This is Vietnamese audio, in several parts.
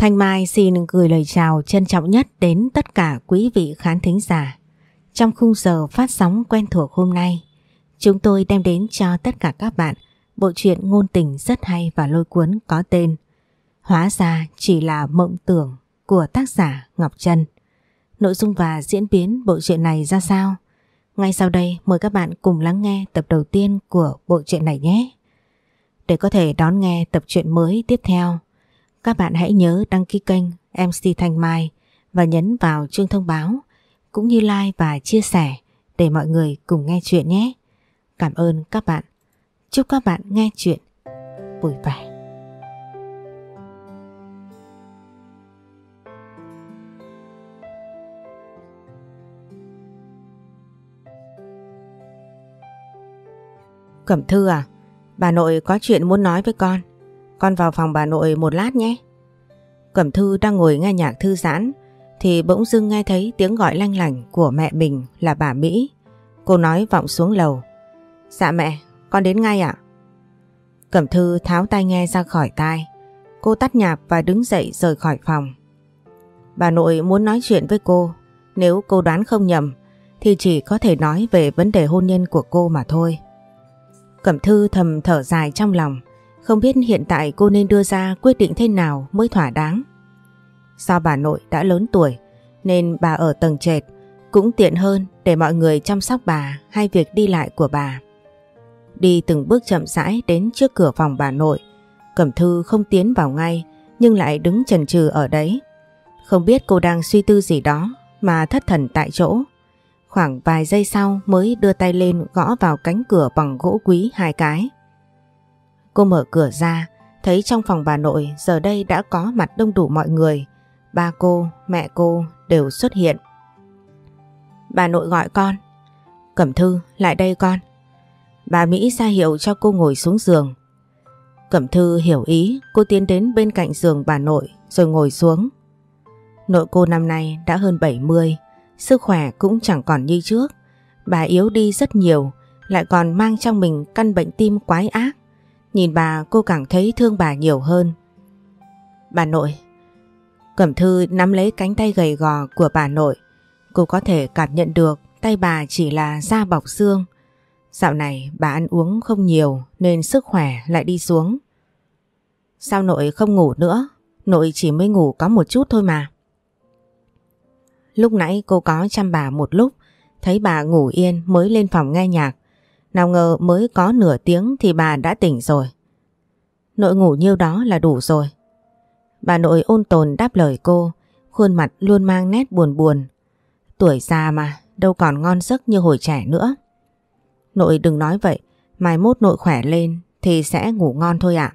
Thanh Mai xin gửi lời chào trân trọng nhất đến tất cả quý vị khán thính giả. Trong khung giờ phát sóng quen thuộc hôm nay, chúng tôi đem đến cho tất cả các bạn bộ truyện ngôn tình rất hay và lôi cuốn có tên Hóa ra chỉ là mộng tưởng của tác giả Ngọc Trân. Nội dung và diễn biến bộ truyện này ra sao? Ngay sau đây mời các bạn cùng lắng nghe tập đầu tiên của bộ truyện này nhé. Để có thể đón nghe tập truyện mới tiếp theo, các bạn hãy nhớ đăng ký kênh MC Thanh Mai và nhấn vào chuông thông báo cũng như like và chia sẻ để mọi người cùng nghe chuyện nhé. Cảm ơn các bạn. Chúc các bạn nghe chuyện vui vẻ. Cẩm Thư à, bà nội có chuyện muốn nói với con. Con vào phòng bà nội một lát nhé. Cẩm Thư đang ngồi nghe nhạc thư giãn thì bỗng dưng nghe thấy tiếng gọi lanh lảnh của mẹ mình là bà Mỹ. Cô nói vọng xuống lầu. Dạ mẹ, con đến ngay ạ. Cẩm Thư tháo tay nghe ra khỏi tai. Cô tắt nhạc và đứng dậy rời khỏi phòng. Bà nội muốn nói chuyện với cô. Nếu cô đoán không nhầm thì chỉ có thể nói về vấn đề hôn nhân của cô mà thôi. Cẩm Thư thầm thở dài trong lòng. Không biết hiện tại cô nên đưa ra quyết định thế nào mới thỏa đáng. Do bà nội đã lớn tuổi, nên bà ở tầng trệt cũng tiện hơn để mọi người chăm sóc bà hay việc đi lại của bà. Đi từng bước chậm rãi đến trước cửa phòng bà nội. Cẩm Thư không tiến vào ngay, nhưng lại đứng chần chừ ở đấy. Không biết cô đang suy tư gì đó mà thất thần tại chỗ. Khoảng vài giây sau mới đưa tay lên gõ vào cánh cửa bằng gỗ quý hai cái. Cô mở cửa ra, thấy trong phòng bà nội giờ đây đã có mặt đông đủ mọi người. Ba cô, mẹ cô đều xuất hiện. Bà nội gọi con. Cẩm Thư, lại đây con. Bà Mỹ ra hiệu cho cô ngồi xuống giường. Cẩm Thư hiểu ý, cô tiến đến bên cạnh giường bà nội rồi ngồi xuống. Nội cô năm nay đã hơn 70, sức khỏe cũng chẳng còn như trước. Bà yếu đi rất nhiều, lại còn mang trong mình căn bệnh tim quái ác. Nhìn bà cô càng thấy thương bà nhiều hơn. Bà nội. Cẩm Thư nắm lấy cánh tay gầy gò của bà nội. Cô có thể cảm nhận được tay bà chỉ là da bọc xương. Dạo này bà ăn uống không nhiều nên sức khỏe lại đi xuống. Sao nội không ngủ nữa? Nội chỉ mới ngủ có một chút thôi mà. Lúc nãy cô có chăm bà một lúc, thấy bà ngủ yên mới lên phòng nghe nhạc. Nào ngờ mới có nửa tiếng thì bà đã tỉnh rồi. Nội ngủ nhiêu đó là đủ rồi. Bà nội ôn tồn đáp lời cô, khuôn mặt luôn mang nét buồn buồn. Tuổi già mà, đâu còn ngon giấc như hồi trẻ nữa. Nội đừng nói vậy, mai mốt nội khỏe lên thì sẽ ngủ ngon thôi ạ.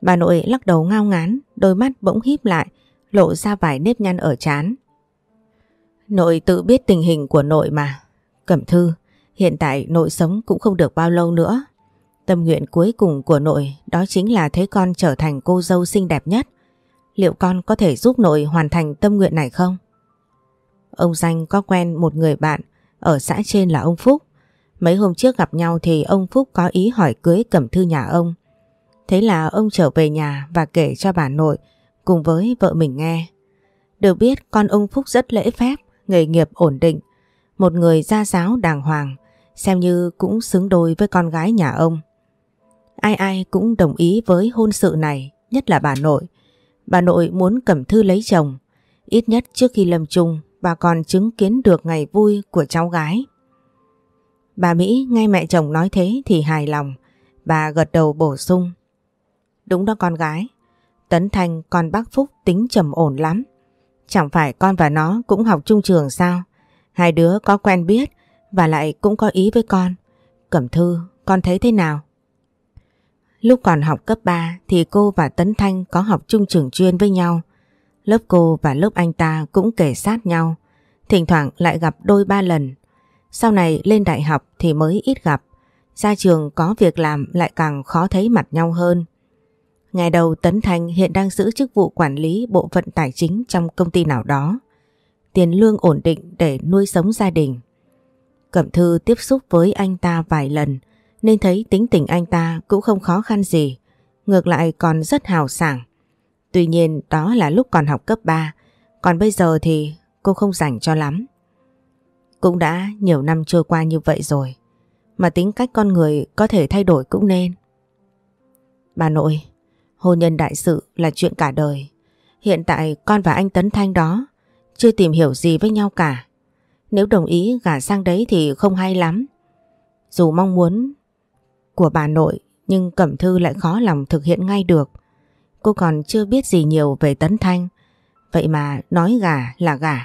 Bà nội lắc đầu ngao ngán, đôi mắt bỗng híp lại, lộ ra vài nếp nhăn ở chán. Nội tự biết tình hình của nội mà. Cẩm thư, hiện tại nội sống cũng không được bao lâu nữa. Tâm nguyện cuối cùng của nội đó chính là thấy con trở thành cô dâu xinh đẹp nhất. Liệu con có thể giúp nội hoàn thành tâm nguyện này không? Ông Danh có quen một người bạn ở xã trên là ông Phúc. Mấy hôm trước gặp nhau thì ông Phúc có ý hỏi cưới Cẩm Thư nhà ông. Thế là ông trở về nhà và kể cho bà nội cùng với vợ mình nghe. Được biết con ông Phúc rất lễ phép, nghề nghiệp ổn định, một người gia giáo đàng hoàng, xem như cũng xứng đôi với con gái nhà ông. Ai ai cũng đồng ý với hôn sự này, nhất là bà nội. Bà nội muốn Cẩm Thư lấy chồng, ít nhất trước khi lâm chung bà còn chứng kiến được ngày vui của cháu gái. Bà Mỹ nghe mẹ chồng nói thế thì hài lòng, bà gật đầu bổ sung. Đúng đó con gái, Tấn thành con bác Phúc tính trầm ổn lắm. Chẳng phải con và nó cũng học chung trường sao? Hai đứa có quen biết và lại cũng có ý với con. Cẩm Thư, con thấy thế nào? Lúc còn học cấp 3 thì cô và Tấn Thanh có học chung trường chuyên với nhau. Lớp cô và lớp anh ta cũng kể sát nhau. Thỉnh thoảng lại gặp đôi ba lần. Sau này lên đại học thì mới ít gặp. Ra trường có việc làm lại càng khó thấy mặt nhau hơn. Ngày đầu Tấn Thanh hiện đang giữ chức vụ quản lý bộ phận tài chính trong công ty nào đó. Tiền lương ổn định để nuôi sống gia đình. Cẩm Thư tiếp xúc với anh ta vài lần nên thấy tính tình anh ta cũng không khó khăn gì. Ngược lại còn rất hào sảng. Tuy nhiên đó là lúc còn học cấp 3, còn bây giờ thì cô không rảnh cho lắm. Cũng đã nhiều năm trôi qua như vậy rồi, mà tính cách con người có thể thay đổi cũng nên. Bà nội, hôn nhân đại sự là chuyện cả đời. Hiện tại con và anh Tấn Thanh đó chưa tìm hiểu gì với nhau cả. Nếu đồng ý gả sang đấy thì không hay lắm. Dù mong muốn của bà nội nhưng Cẩm Thư lại khó lòng thực hiện ngay được. Cô còn chưa biết gì nhiều về Tấn Thanh. Vậy mà nói gả là gả.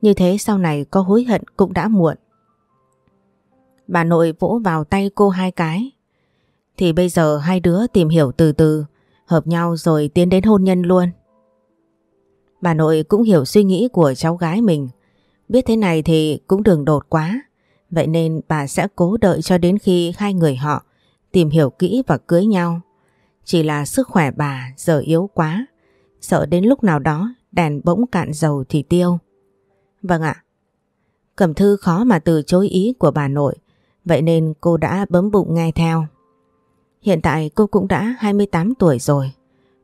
Như thế sau này có hối hận cũng đã muộn. Bà nội vỗ vào tay cô hai cái. Thì bây giờ hai đứa tìm hiểu từ từ, hợp nhau rồi tiến đến hôn nhân luôn. Bà nội cũng hiểu suy nghĩ của cháu gái mình. Biết thế này thì cũng đường đột quá. Vậy nên bà sẽ cố đợi cho đến khi hai người họ tìm hiểu kỹ và cưới nhau. Chỉ là sức khỏe bà giờ yếu quá. Sợ đến lúc nào đó đèn bỗng cạn dầu thì tiêu. Vâng ạ. Cẩm thư khó mà từ chối ý của bà nội. Vậy nên cô đã bấm bụng nghe theo. Hiện tại cô cũng đã 28 tuổi rồi.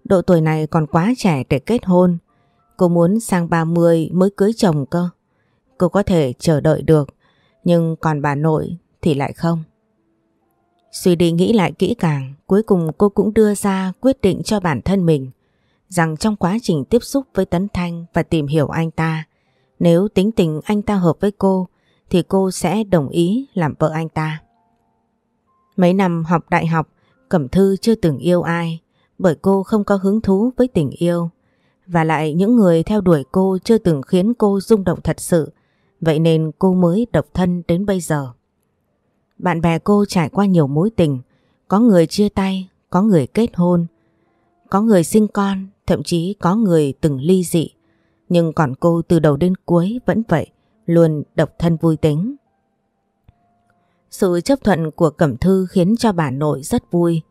Độ tuổi này còn quá trẻ để kết hôn. Cô muốn sang 30 mới cưới chồng cơ. Cô có thể chờ đợi được. Nhưng còn bà nội thì lại không. Suy đi nghĩ lại kỹ càng, cuối cùng cô cũng đưa ra quyết định cho bản thân mình rằng trong quá trình tiếp xúc với Tấn Thanh và tìm hiểu anh ta, nếu tính tình anh ta hợp với cô thì cô sẽ đồng ý làm vợ anh ta. Mấy năm học đại học, Cẩm Thư chưa từng yêu ai bởi cô không có hứng thú với tình yêu. Và lại những người theo đuổi cô chưa từng khiến cô rung động thật sự, vậy nên cô mới độc thân đến bây giờ. Bạn bè cô trải qua nhiều mối tình, có người chia tay, có người kết hôn, có người sinh con, thậm chí có người từng ly dị. Nhưng còn cô từ đầu đến cuối vẫn vậy, luôn độc thân vui tính. Sự chấp thuận của Cẩm Thư khiến cho bà nội rất vui.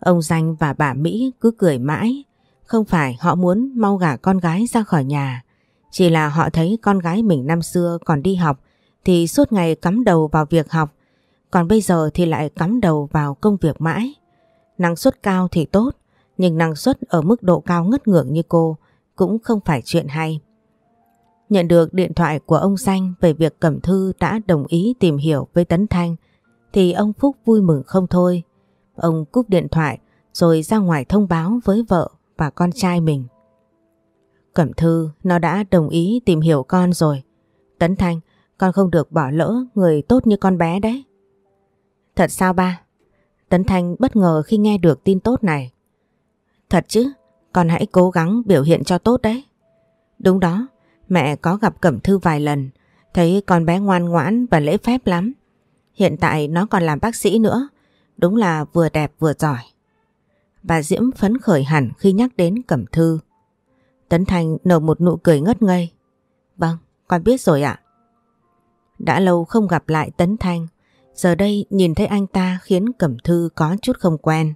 Ông Danh và bà Mỹ cứ cười mãi. Không phải họ muốn mau gả con gái ra khỏi nhà. Chỉ là họ thấy con gái mình năm xưa còn đi học thì suốt ngày cắm đầu vào việc học. Còn bây giờ thì lại cắm đầu vào công việc mãi. Năng suất cao thì tốt, nhưng năng suất ở mức độ cao ngất ngưỡng như cô cũng không phải chuyện hay. Nhận được điện thoại của ông Xanh về việc Cẩm Thư đã đồng ý tìm hiểu với Tấn Thanh thì ông Phúc vui mừng không thôi. Ông cúp điện thoại rồi ra ngoài thông báo với vợ và con trai mình. Cẩm Thư nó đã đồng ý tìm hiểu con rồi. Tấn Thanh, con không được bỏ lỡ người tốt như con bé đấy. Thật sao ba? Tấn Thanh bất ngờ khi nghe được tin tốt này. Thật chứ, con hãy cố gắng biểu hiện cho tốt đấy. Đúng đó, mẹ có gặp Cẩm Thư vài lần, thấy con bé ngoan ngoãn và lễ phép lắm. Hiện tại nó còn làm bác sĩ nữa, đúng là vừa đẹp vừa giỏi. Bà Diễm phấn khởi hẳn khi nhắc đến Cẩm Thư. Tấn Thành nở một nụ cười ngất ngây. Vâng, con biết rồi ạ. Đã lâu không gặp lại Tấn Thanh, giờ đây nhìn thấy anh ta khiến Cẩm Thư có chút không quen.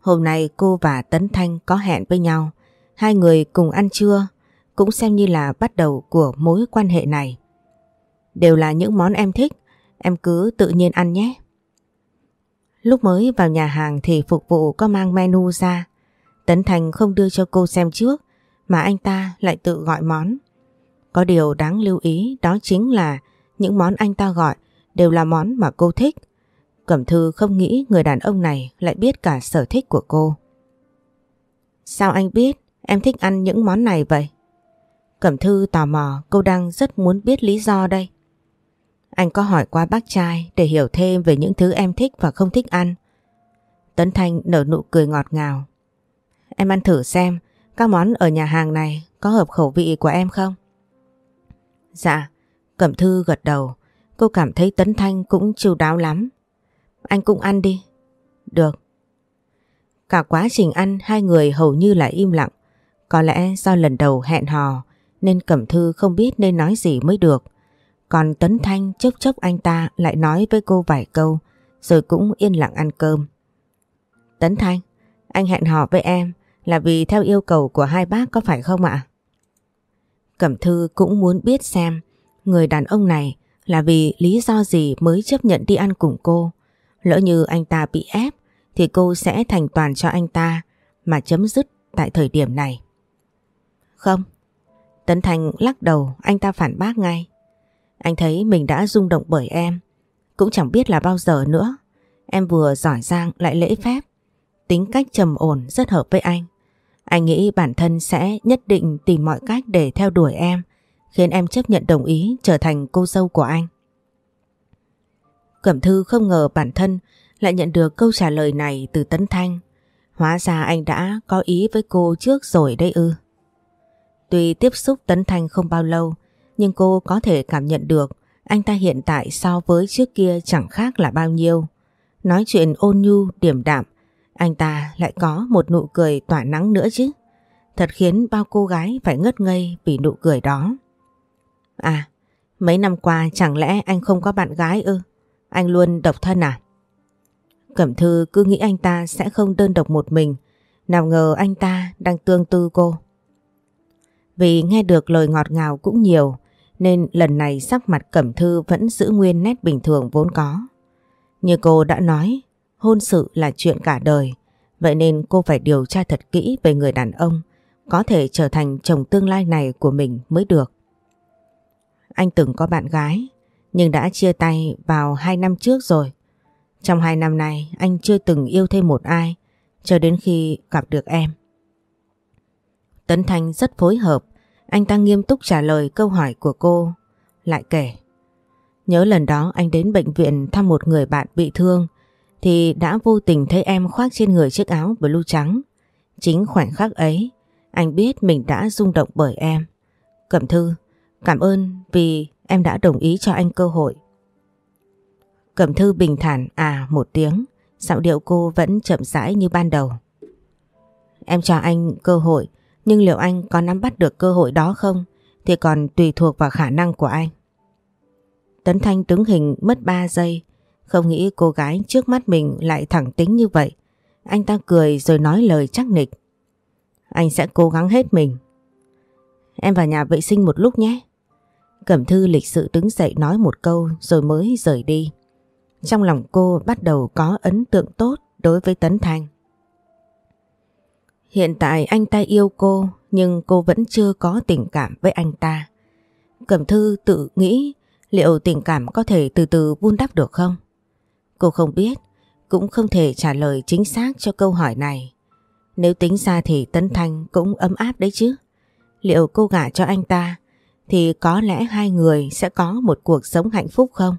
Hôm nay cô và Tấn Thanh có hẹn với nhau, hai người cùng ăn trưa, cũng xem như là bắt đầu của mối quan hệ này. Đều là những món em thích, em cứ tự nhiên ăn nhé. Lúc mới vào nhà hàng thì phục vụ có mang menu ra. Tấn Thành không đưa cho cô xem trước mà anh ta lại tự gọi món. Có điều đáng lưu ý đó chính là những món anh ta gọi đều là món mà cô thích. Cẩm Thư không nghĩ người đàn ông này lại biết cả sở thích của cô. Sao anh biết em thích ăn những món này vậy? Cẩm Thư tò mò, cô đang rất muốn biết lý do đây. Anh có hỏi qua bác trai để hiểu thêm về những thứ em thích và không thích ăn. Tấn Thanh nở nụ cười ngọt ngào. Em ăn thử xem các món ở nhà hàng này có hợp khẩu vị của em không? Dạ, Cẩm Thư gật đầu. Cô cảm thấy Tấn Thanh cũng chu đáo lắm. Anh cũng ăn đi. Được. Cả quá trình ăn hai người hầu như là im lặng. Có lẽ do lần đầu hẹn hò nên Cẩm Thư không biết nên nói gì mới được. Còn Tấn Thanh chốc chốc anh ta lại nói với cô vài câu rồi cũng yên lặng ăn cơm. Tấn Thanh, anh hẹn hò với em là vì theo yêu cầu của hai bác có phải không ạ? Cẩm Thư cũng muốn biết xem người đàn ông này là vì lý do gì mới chấp nhận đi ăn cùng cô. Lỡ như anh ta bị ép, thì cô sẽ thành toàn cho anh ta mà chấm dứt tại thời điểm này. Không. Tấn Thành lắc đầu, anh ta phản bác ngay. Anh thấy mình đã rung động bởi em. Cũng chẳng biết là bao giờ nữa. Em vừa giỏi giang lại lễ phép. Tính cách trầm ổn, rất hợp với anh. Anh nghĩ bản thân sẽ nhất định tìm mọi cách để theo đuổi em, khiến em chấp nhận đồng ý trở thành cô dâu của anh. Cẩm Thư không ngờ bản thân lại nhận được câu trả lời này từ Tấn Thanh. Hóa ra anh đã có ý với cô trước rồi đây ư. Tuy tiếp xúc Tấn Thanh không bao lâu, nhưng cô có thể cảm nhận được anh ta hiện tại so với trước kia chẳng khác là bao nhiêu. Nói chuyện ôn nhu, điểm đạm, anh ta lại có một nụ cười tỏa nắng nữa chứ. Thật khiến bao cô gái phải ngất ngây vì nụ cười đó. À, mấy năm qua chẳng lẽ anh không có bạn gái ư? Anh luôn độc thân à? Cẩm Thư cứ nghĩ anh ta sẽ không đơn độc một mình, nào ngờ anh ta đang tương tư cô. Vì nghe được lời ngọt ngào cũng nhiều, nên lần này sắc mặt Cẩm Thư vẫn giữ nguyên nét bình thường vốn có. Như cô đã nói, hôn sự là chuyện cả đời, vậy nên cô phải điều tra thật kỹ về người đàn ông có thể trở thành chồng tương lai này của mình mới được. Anh từng có bạn gái, nhưng đã chia tay vào hai năm trước rồi. Trong hai năm này anh chưa từng yêu thêm một ai cho đến khi gặp được em. Tấn Thanh rất phối hợp, anh ta nghiêm túc trả lời câu hỏi của cô, lại kể. Nhớ lần đó anh đến bệnh viện thăm một người bạn bị thương thì đã vô tình thấy em khoác trên người chiếc áo blue trắng. Chính khoảnh khắc ấy, anh biết mình đã rung động bởi em. Cẩm Thư, cảm ơn vì em đã đồng ý cho anh cơ hội. Cẩm Thư bình thản à một tiếng, giọng điệu cô vẫn chậm rãi như ban đầu. Em cho anh cơ hội, nhưng liệu anh có nắm bắt được cơ hội đó không thì còn tùy thuộc vào khả năng của anh. Tấn Thanh đứng hình mất 3 giây, không nghĩ cô gái trước mắt mình lại thẳng tính như vậy. Anh ta cười rồi nói lời chắc nịch. Anh sẽ cố gắng hết mình. Em vào nhà vệ sinh một lúc nhé. Cẩm Thư lịch sự đứng dậy nói một câu rồi mới rời đi. Trong lòng cô bắt đầu có ấn tượng tốt đối với Tấn Thanh. Hiện tại anh ta yêu cô, nhưng cô vẫn chưa có tình cảm với anh ta. Cẩm Thư tự nghĩ liệu tình cảm có thể từ từ vun đắp được không? Cô không biết, cũng không thể trả lời chính xác cho câu hỏi này. Nếu tính ra thì Tấn Thanh cũng ấm áp đấy chứ. Liệu cô gả cho anh ta thì có lẽ hai người sẽ có một cuộc sống hạnh phúc không?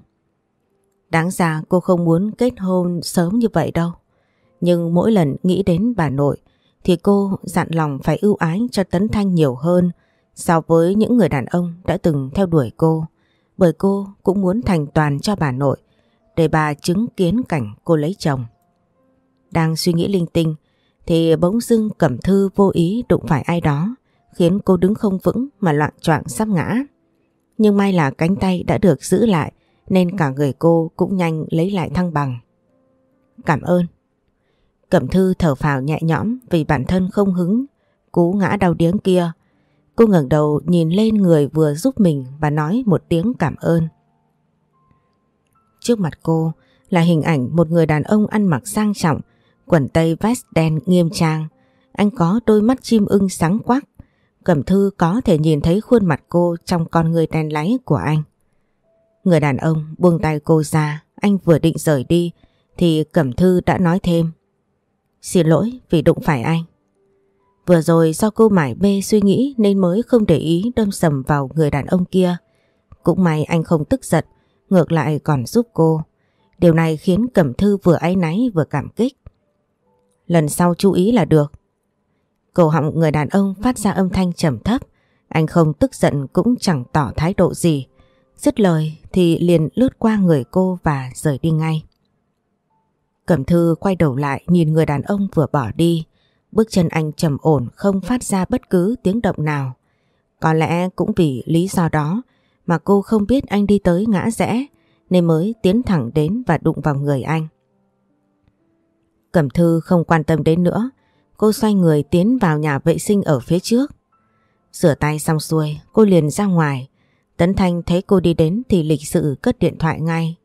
Đáng ra cô không muốn kết hôn sớm như vậy đâu. Nhưng mỗi lần nghĩ đến bà nội thì cô dặn lòng phải ưu ái cho Tấn Thanh nhiều hơn so với những người đàn ông đã từng theo đuổi cô. Bởi cô cũng muốn thành toàn cho bà nội để bà chứng kiến cảnh cô lấy chồng. Đang suy nghĩ linh tinh thì bỗng dưng Cẩm Thư vô ý đụng phải ai đó khiến cô đứng không vững mà loạn choạng sắp ngã. Nhưng may là cánh tay đã được giữ lại nên cả người cô cũng nhanh lấy lại thăng bằng. Cảm ơn. Cẩm Thư thở phào nhẹ nhõm vì bản thân không hứng, cú ngã đau điếng kia. Cô ngẩng đầu nhìn lên người vừa giúp mình và nói một tiếng cảm ơn. Trước mặt cô là hình ảnh một người đàn ông ăn mặc sang trọng, quần tây vest đen nghiêm trang. Anh có đôi mắt chim ưng sáng quắc. Cẩm Thư có thể nhìn thấy khuôn mặt cô trong con người đen láy của anh. Người đàn ông buông tay cô ra, anh vừa định rời đi thì Cẩm Thư đã nói thêm. Xin lỗi vì đụng phải anh. Vừa rồi do cô mải bê suy nghĩ nên mới không để ý đâm sầm vào người đàn ông kia. Cũng may anh không tức giận, ngược lại còn giúp cô. Điều này khiến Cẩm Thư vừa áy náy vừa cảm kích. Lần sau chú ý là được. Cổ họng người đàn ông phát ra âm thanh trầm thấp. Anh không tức giận cũng chẳng tỏ thái độ gì. Dứt lời thì liền lướt qua người cô và rời đi ngay. Cẩm Thư quay đầu lại nhìn người đàn ông vừa bỏ đi. Bước chân anh trầm ổn, không phát ra bất cứ tiếng động nào. Có lẽ cũng vì lý do đó mà cô không biết anh đi tới ngã rẽ nên mới tiến thẳng đến và đụng vào người anh. Cẩm Thư không quan tâm đến nữa, cô xoay người tiến vào nhà vệ sinh ở phía trước. Rửa tay xong xuôi, cô liền ra ngoài. Tấn Thanh thấy cô đi đến thì lịch sự cất điện thoại ngay.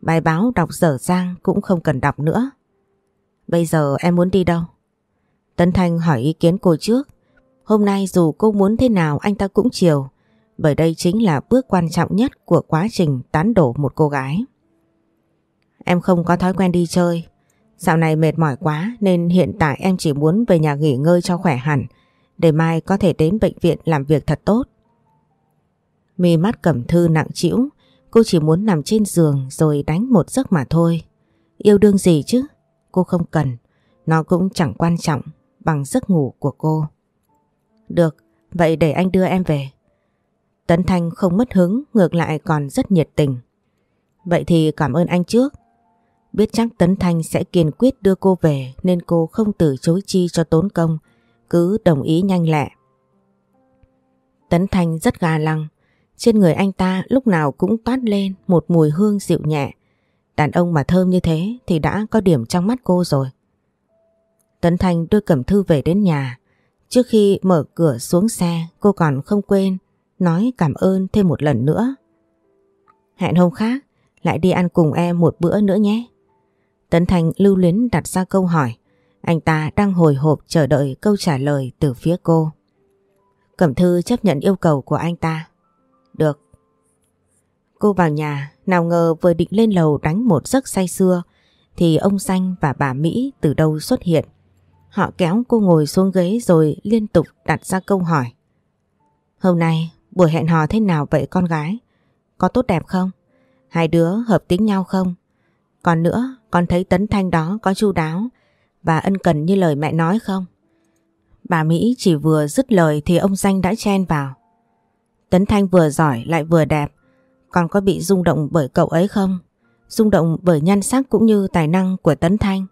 Bài báo đọc dở dang cũng không cần đọc nữa. Bây giờ em muốn đi đâu? Tấn Thanh hỏi ý kiến cô trước. Hôm nay dù cô muốn thế nào anh ta cũng chiều, bởi đây chính là bước quan trọng nhất của quá trình tán đổ một cô gái. Em không có thói quen đi chơi, dạo này mệt mỏi quá nên hiện tại em chỉ muốn về nhà nghỉ ngơi cho khỏe hẳn, để mai có thể đến bệnh viện làm việc thật tốt. Mi mắt cẩm thư nặng trĩu, cô chỉ muốn nằm trên giường rồi đánh một giấc mà thôi. Yêu đương gì chứ? Cô không cần, nó cũng chẳng quan trọng bằng giấc ngủ của cô. Được, vậy để anh đưa em về. Tấn Thanh không mất hứng, ngược lại còn rất nhiệt tình. Vậy thì cảm ơn anh trước. Biết chắc Tấn Thanh sẽ kiên quyết đưa cô về nên cô không từ chối chi cho tốn công, cứ đồng ý nhanh lẹ. Tấn Thanh rất gà lăng, trên người anh ta lúc nào cũng toát lên một mùi hương dịu nhẹ. Đàn ông mà thơm như thế thì đã có điểm trong mắt cô rồi. Tấn Thanh đưa Cẩm Thư về đến nhà. Trước khi mở cửa xuống xe cô còn không quên nói cảm ơn thêm một lần nữa. Hẹn hôm khác lại đi ăn cùng em một bữa nữa nhé. Tấn Thành lưu luyến đặt ra câu hỏi. Anh ta đang hồi hộp chờ đợi câu trả lời từ phía cô. Cẩm Thư chấp nhận yêu cầu của anh ta. Được. Cô vào nhà, nào ngờ vừa định lên lầu đánh một giấc say xưa thì ông Xanh và bà Mỹ từ đâu xuất hiện. Họ kéo cô ngồi xuống ghế rồi liên tục đặt ra câu hỏi. Hôm nay buổi hẹn hò thế nào vậy con gái? Có tốt đẹp không? Hai đứa hợp tính nhau không? Còn nữa, con thấy Tấn Thanh đó có chu đáo và ân cần như lời mẹ nói không? Bà Mỹ chỉ vừa dứt lời thì ông Danh đã chen vào. Tấn Thanh vừa giỏi lại vừa đẹp. Con có bị rung động bởi cậu ấy không? Rung động bởi nhan sắc cũng như tài năng của Tấn Thanh.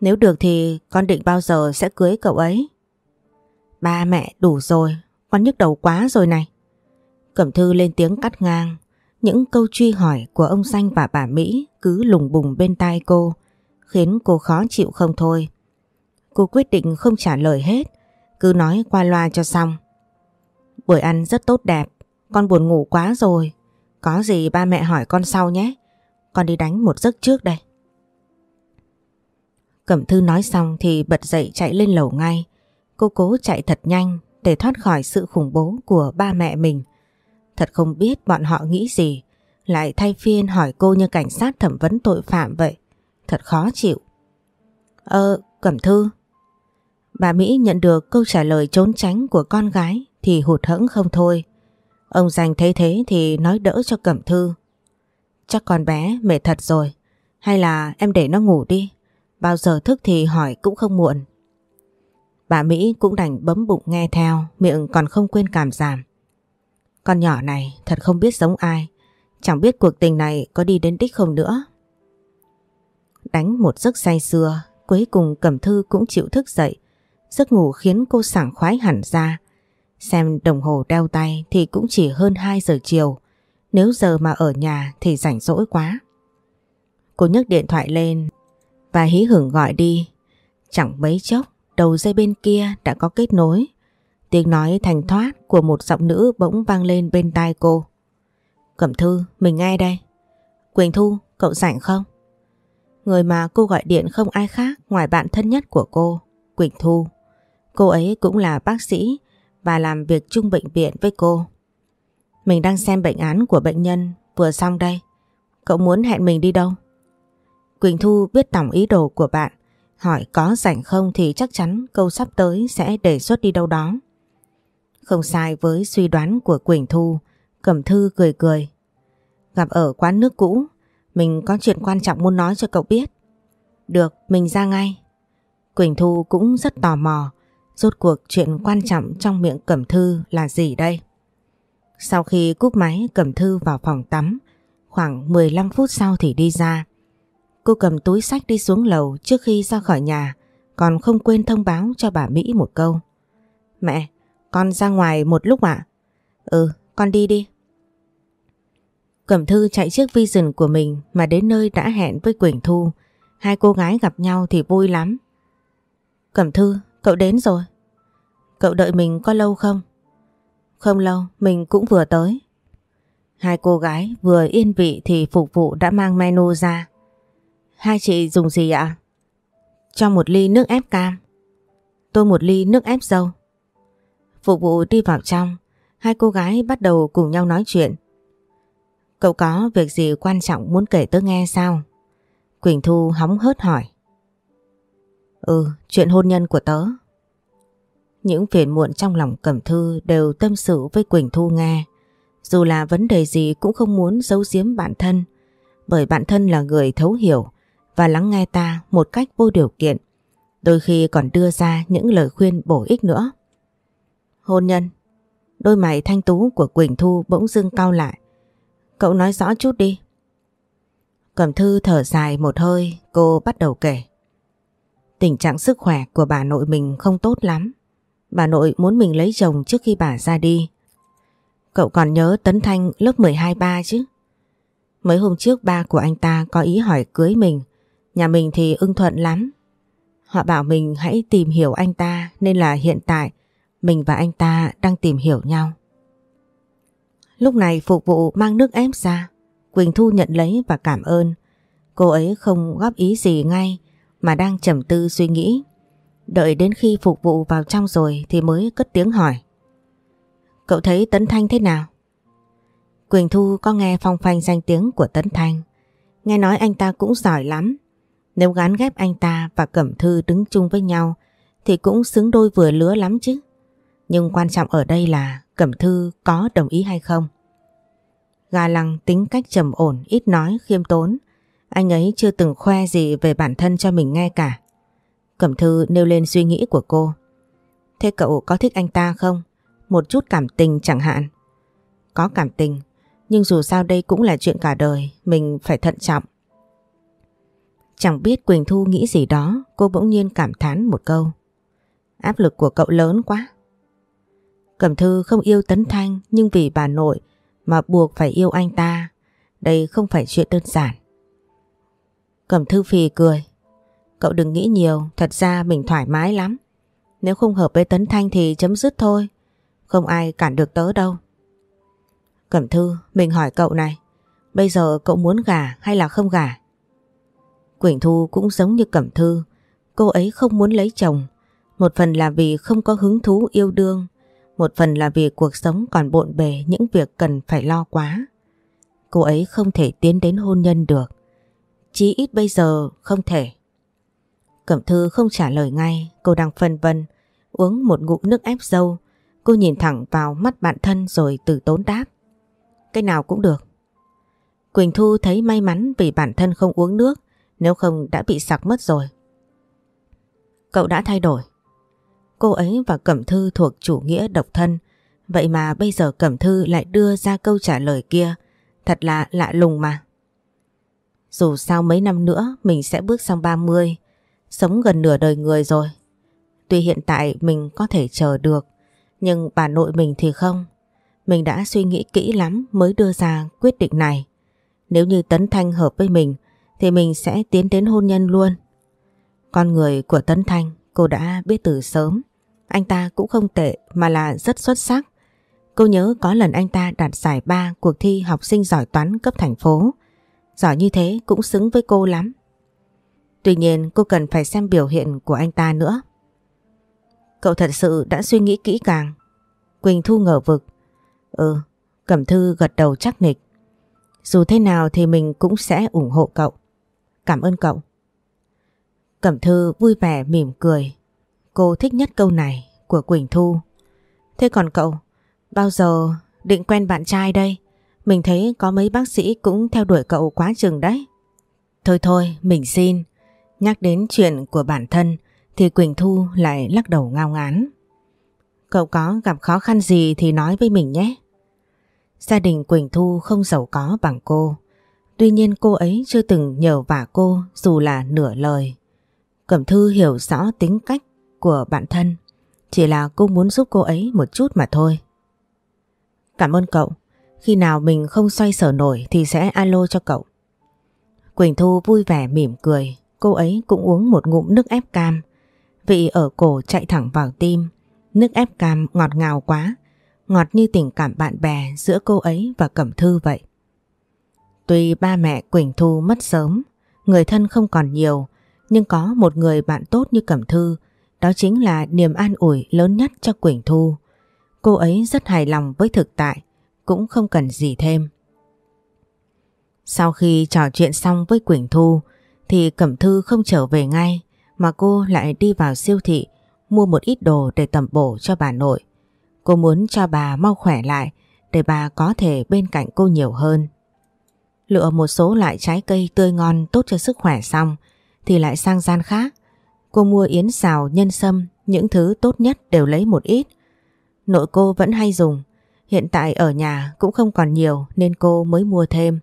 Nếu được thì con định bao giờ sẽ cưới cậu ấy? Ba mẹ đủ rồi, con nhức đầu quá rồi này. Cẩm Thư lên tiếng cắt ngang. Những câu truy hỏi của ông Xanh và bà Mỹ cứ lùng bùng bên tai cô, khiến cô khó chịu không thôi. Cô quyết định không trả lời hết, cứ nói qua loa cho xong. Buổi ăn rất tốt đẹp, con buồn ngủ quá rồi. Có gì ba mẹ hỏi con sau nhé. Con đi đánh một giấc trước đây. Cẩm Thư nói xong thì bật dậy chạy lên lầu ngay. Cô cố chạy thật nhanh để thoát khỏi sự khủng bố của ba mẹ mình. Thật không biết bọn họ nghĩ gì, lại thay phiên hỏi cô như cảnh sát thẩm vấn tội phạm vậy. Thật khó chịu. Ờ, Cẩm Thư. Bà Mỹ nhận được câu trả lời trốn tránh của con gái thì hụt hẫng không thôi. Ông dành thấy thế thì nói đỡ cho Cẩm Thư. Chắc con bé mệt thật rồi, hay là em để nó ngủ đi, bao giờ thức thì hỏi cũng không muộn. Bà Mỹ cũng đành bấm bụng nghe theo, miệng còn không quên cảm giảm. Con nhỏ này thật không biết giống ai, chẳng biết cuộc tình này có đi đến đích không nữa. Đánh một giấc say sưa, cuối cùng Cẩm Thư cũng chịu thức dậy. Giấc ngủ khiến cô sảng khoái hẳn ra. Xem đồng hồ đeo tay thì cũng chỉ hơn 2 giờ chiều. Nếu giờ mà ở nhà thì rảnh rỗi quá. Cô nhấc điện thoại lên và hí hửng gọi đi. Chẳng mấy chốc, đầu dây bên kia đã có kết nối. Tiếng nói thành thoát của một giọng nữ bỗng vang lên bên tai cô. Cẩm Thư, mình nghe đây. Quỳnh Thu, cậu rảnh không? Người mà cô gọi điện không ai khác ngoài bạn thân nhất của cô, Quỳnh Thu. Cô ấy cũng là bác sĩ và làm việc chung bệnh viện với cô. Mình đang xem bệnh án của bệnh nhân vừa xong đây. Cậu muốn hẹn mình đi đâu? Quỳnh Thu biết tổng ý đồ của bạn. Hỏi có rảnh không thì chắc chắn câu sắp tới sẽ đề xuất đi đâu đó. Không sai với suy đoán của Quỳnh Thu, Cẩm Thư cười cười. Gặp ở quán nước cũ, mình có chuyện quan trọng muốn nói cho cậu biết. Được, mình ra ngay. Quỳnh Thu cũng rất tò mò, rốt cuộc chuyện quan trọng trong miệng Cẩm Thư là gì đây? Sau khi cúp máy Cẩm Thư vào phòng tắm, khoảng 15 phút sau thì đi ra. Cô cầm túi sách đi xuống lầu trước khi ra khỏi nhà, còn không quên thông báo cho bà Mỹ một câu. Mẹ, con ra ngoài một lúc ạ? Ừ, con đi đi. Cẩm Thư chạy chiếc Vision của mình mà đến nơi đã hẹn với Quỳnh Thu. Hai cô gái gặp nhau thì vui lắm. Cẩm Thư, cậu đến rồi. Cậu đợi mình có lâu không? Không lâu, mình cũng vừa tới. Hai cô gái vừa yên vị thì phục vụ đã mang menu ra. Hai chị dùng gì ạ? Cho một ly nước ép cam. Tôi một ly nước ép dâu. Phục vụ đi vào trong, hai cô gái bắt đầu cùng nhau nói chuyện. Cậu có việc gì quan trọng muốn kể tớ nghe sao? Quỳnh Thu hóng hớt hỏi. Ừ, chuyện hôn nhân của tớ. Những phiền muộn trong lòng Cẩm Thư đều tâm sự với Quỳnh Thu nghe. Dù là vấn đề gì cũng không muốn giấu giếm bản thân, bởi bản thân là người thấu hiểu và lắng nghe ta một cách vô điều kiện, đôi khi còn đưa ra những lời khuyên bổ ích nữa. Hôn nhân Đôi mày thanh tú của Quỳnh Thu bỗng dưng cau lại. Cậu nói rõ chút đi. Cẩm Thư thở dài một hơi, cô bắt đầu kể. Tình trạng sức khỏe của bà nội mình không tốt lắm. Bà nội muốn mình lấy chồng trước khi bà ra đi. Cậu còn nhớ Tấn Thanh lớp 12 ba chứ? Mấy hôm trước ba của anh ta có ý hỏi cưới mình. Nhà mình thì ưng thuận lắm. Họ bảo mình hãy tìm hiểu anh ta nên là hiện tại mình và anh ta đang tìm hiểu nhau. Lúc này phục vụ mang nước ép ra. Quỳnh Thu nhận lấy và cảm ơn. Cô ấy không góp ý gì ngay, mà đang trầm tư suy nghĩ. Đợi đến khi phục vụ vào trong rồi thì mới cất tiếng hỏi. Cậu thấy Tấn Thanh thế nào? Quỳnh Thu có nghe phong phanh danh tiếng của Tấn Thanh. Nghe nói anh ta cũng giỏi lắm. Nếu gán ghép anh ta và Cẩm Thư đứng chung với nhau thì cũng xứng đôi vừa lứa lắm chứ. Nhưng quan trọng ở đây là Cẩm Thư có đồng ý hay không. gà lăng tính cách trầm ổn, ít nói, khiêm tốn. Anh ấy chưa từng khoe gì về bản thân cho mình nghe cả. Cẩm Thư nêu lên suy nghĩ của cô. Thế cậu có thích anh ta không? Một chút cảm tình chẳng hạn. Có cảm tình, nhưng dù sao đây cũng là chuyện cả đời, mình phải thận trọng. Chẳng biết Quỳnh Thu nghĩ gì đó, cô bỗng nhiên cảm thán một câu. Áp lực của cậu lớn quá. Cẩm Thư không yêu Tấn Thanh nhưng vì bà nội mà buộc phải yêu anh ta. Đây không phải chuyện đơn giản. Cẩm Thư phì cười. Cậu đừng nghĩ nhiều, thật ra mình thoải mái lắm. Nếu không hợp với Tấn Thanh thì chấm dứt thôi. Không ai cản được tớ đâu. Cẩm Thư, mình hỏi cậu này. Bây giờ cậu muốn gả hay là không gả? Quỳnh Thu cũng giống như Cẩm Thư. Cô ấy không muốn lấy chồng. Một phần là vì không có hứng thú yêu đương một phần là vì cuộc sống còn bộn bề những việc cần phải lo quá. Cô ấy không thể tiến đến hôn nhân được. Chí ít bây giờ không thể. Cẩm Thư không trả lời ngay, cô đang phân vân, uống một ngụm nước ép dâu. Cô nhìn thẳng vào mắt bạn thân rồi từ tốn đáp. Cái nào cũng được. Quỳnh Thu thấy may mắn vì bản thân không uống nước, nếu không đã bị sặc mất rồi. Cậu đã thay đổi. Cô ấy và Cẩm Thư thuộc chủ nghĩa độc thân, vậy mà bây giờ Cẩm Thư lại đưa ra câu trả lời kia, thật là lạ lùng mà. Dù sao mấy năm nữa mình sẽ bước sang 30, sống gần nửa đời người rồi. Tuy hiện tại mình có thể chờ được, nhưng bà nội mình thì không. Mình đã suy nghĩ kỹ lắm mới đưa ra quyết định này. Nếu như Tấn Thanh hợp với mình thì mình sẽ tiến đến hôn nhân luôn. Con người của Tấn Thanh cô đã biết từ sớm. Anh ta cũng không tệ mà là rất xuất sắc. Cô nhớ có lần anh ta đạt giải ba cuộc thi học sinh giỏi toán cấp thành phố. Giỏi như thế cũng xứng với cô lắm. Tuy nhiên cô cần phải xem biểu hiện của anh ta nữa. Cậu thật sự đã suy nghĩ kỹ càng. Quỳnh Thu ngờ vực. Ừ, Cẩm Thư gật đầu chắc nịch. Dù thế nào thì mình cũng sẽ ủng hộ cậu. Cảm ơn cậu. Cẩm Thư vui vẻ mỉm cười Cô thích nhất câu này của Quỳnh Thu. Thế còn cậu, bao giờ định quen bạn trai đây? Mình thấy có mấy bác sĩ cũng theo đuổi cậu quá chừng đấy. Thôi thôi, mình xin. Nhắc đến chuyện của bản thân thì Quỳnh Thu lại lắc đầu ngao ngán. Cậu có gặp khó khăn gì thì nói với mình nhé. Gia đình Quỳnh Thu không giàu có bằng cô. Tuy nhiên cô ấy chưa từng nhờ vả cô dù là nửa lời. Cẩm Thư hiểu rõ tính cách của bạn thân. Chỉ là cô muốn giúp cô ấy một chút mà thôi. Cảm ơn cậu. Khi nào mình không xoay sở nổi thì sẽ alo cho cậu. Quỳnh Thu vui vẻ mỉm cười. Cô ấy cũng uống một ngụm nước ép cam. Vị ở cổ chạy thẳng vào tim. Nước ép cam ngọt ngào quá. Ngọt như tình cảm bạn bè giữa cô ấy và Cẩm Thư vậy. Tuy ba mẹ Quỳnh Thu mất sớm, người thân không còn nhiều, nhưng có một người bạn tốt như Cẩm Thư đó chính là niềm an ủi lớn nhất cho Quỳnh Thu. cô ấy rất hài lòng với thực tại, cũng không cần gì thêm. Sau khi trò chuyện xong với Quỳnh Thu thì Cẩm Thư không trở về ngay mà cô lại đi vào siêu thị mua một ít đồ để tẩm bổ cho bà nội. Cô muốn cho bà mau khỏe lại để bà có thể bên cạnh cô nhiều hơn. Lựa một số loại trái cây tươi ngon tốt cho sức khỏe xong thì lại sang gian khác. Cô mua yến xào, nhân sâm, những thứ tốt nhất đều lấy một ít. Nội cô vẫn hay dùng, hiện tại ở nhà cũng không còn nhiều nên cô mới mua thêm.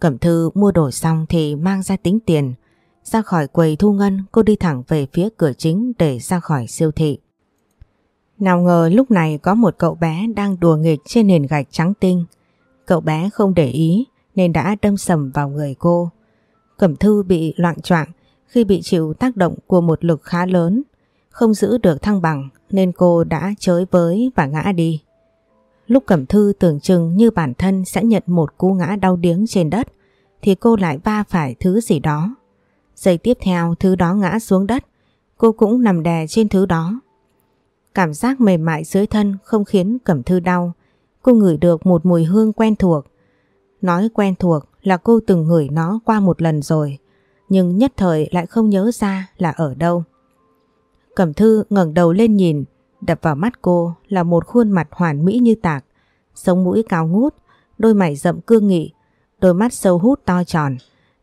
Cẩm Thư mua đồ xong thì mang ra tính tiền. Ra khỏi quầy thu ngân cô đi thẳng về phía cửa chính để ra khỏi siêu thị. Nào ngờ lúc này có một cậu bé đang đùa nghịch trên nền gạch trắng tinh. Cậu bé không để ý nên đã đâm sầm vào người cô. Cẩm Thư bị loạn choạng khi bị chịu tác động của một lực khá lớn. Không giữ được thăng bằng nên cô đã chới với và ngã đi. Lúc Cẩm Thư tưởng chừng như bản thân sẽ nhận một cú ngã đau điếng trên đất thì cô lại va phải thứ gì đó. Giây tiếp theo thứ đó ngã xuống đất, cô cũng nằm đè trên thứ đó. Cảm giác mềm mại dưới thân không khiến Cẩm Thư đau. Cô ngửi được một mùi hương quen thuộc. Nói quen thuộc là cô từng ngửi nó qua một lần rồi, nhưng nhất thời lại không nhớ ra là ở đâu. Cẩm Thư ngẩng đầu lên nhìn, đập vào mắt cô là một khuôn mặt hoàn mỹ như tạc, sống mũi cao ngút, đôi mày rậm cương nghị, đôi mắt sâu hút to tròn,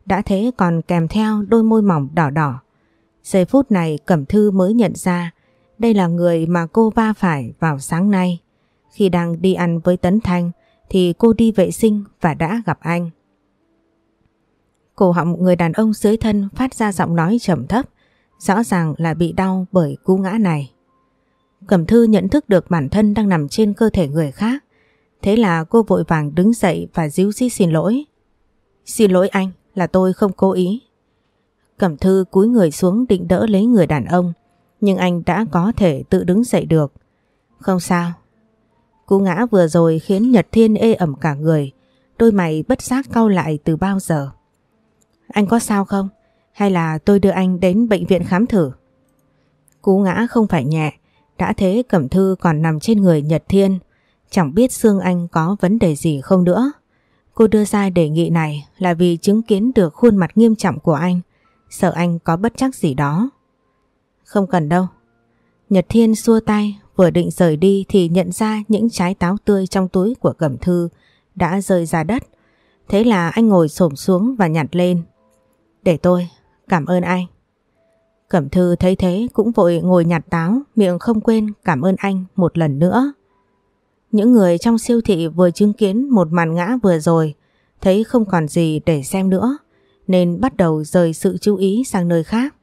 đã thế còn kèm theo đôi môi mỏng đỏ đỏ. Giây phút này Cẩm Thư mới nhận ra đây là người mà cô va phải vào sáng nay. Khi đang đi ăn với Tấn Thanh thì cô đi vệ sinh và đã gặp anh. Cổ họng người đàn ông dưới thân phát ra giọng nói trầm thấp, rõ ràng là bị đau bởi cú ngã này. Cẩm Thư nhận thức được bản thân đang nằm trên cơ thể người khác. Thế là cô vội vàng đứng dậy và díu dít xin lỗi. Xin lỗi anh, là tôi không cố ý. Cẩm Thư cúi người xuống định đỡ lấy người đàn ông, nhưng anh đã có thể tự đứng dậy được. Không sao. Cú ngã vừa rồi khiến Nhật Thiên ê ẩm cả người, đôi mày bất giác cau lại từ bao giờ. Anh có sao không? Hay là tôi đưa anh đến bệnh viện khám thử? Cú ngã không phải nhẹ, đã thế Cẩm Thư còn nằm trên người Nhật Thiên, chẳng biết xương anh có vấn đề gì không nữa. Cô đưa ra đề nghị này là vì chứng kiến được khuôn mặt nghiêm trọng của anh, sợ anh có bất chắc gì đó. Không cần đâu. Nhật Thiên xua tay, vừa định rời đi thì nhận ra những trái táo tươi trong túi của Cẩm Thư đã rơi ra đất. Thế là anh ngồi xổm xuống và nhặt lên. Để tôi, cảm ơn anh. Cẩm Thư thấy thế cũng vội ngồi nhặt táo, miệng không quên cảm ơn anh một lần nữa. Những người trong siêu thị vừa chứng kiến một màn ngã vừa rồi, thấy không còn gì để xem nữa, nên bắt đầu rời sự chú ý sang nơi khác.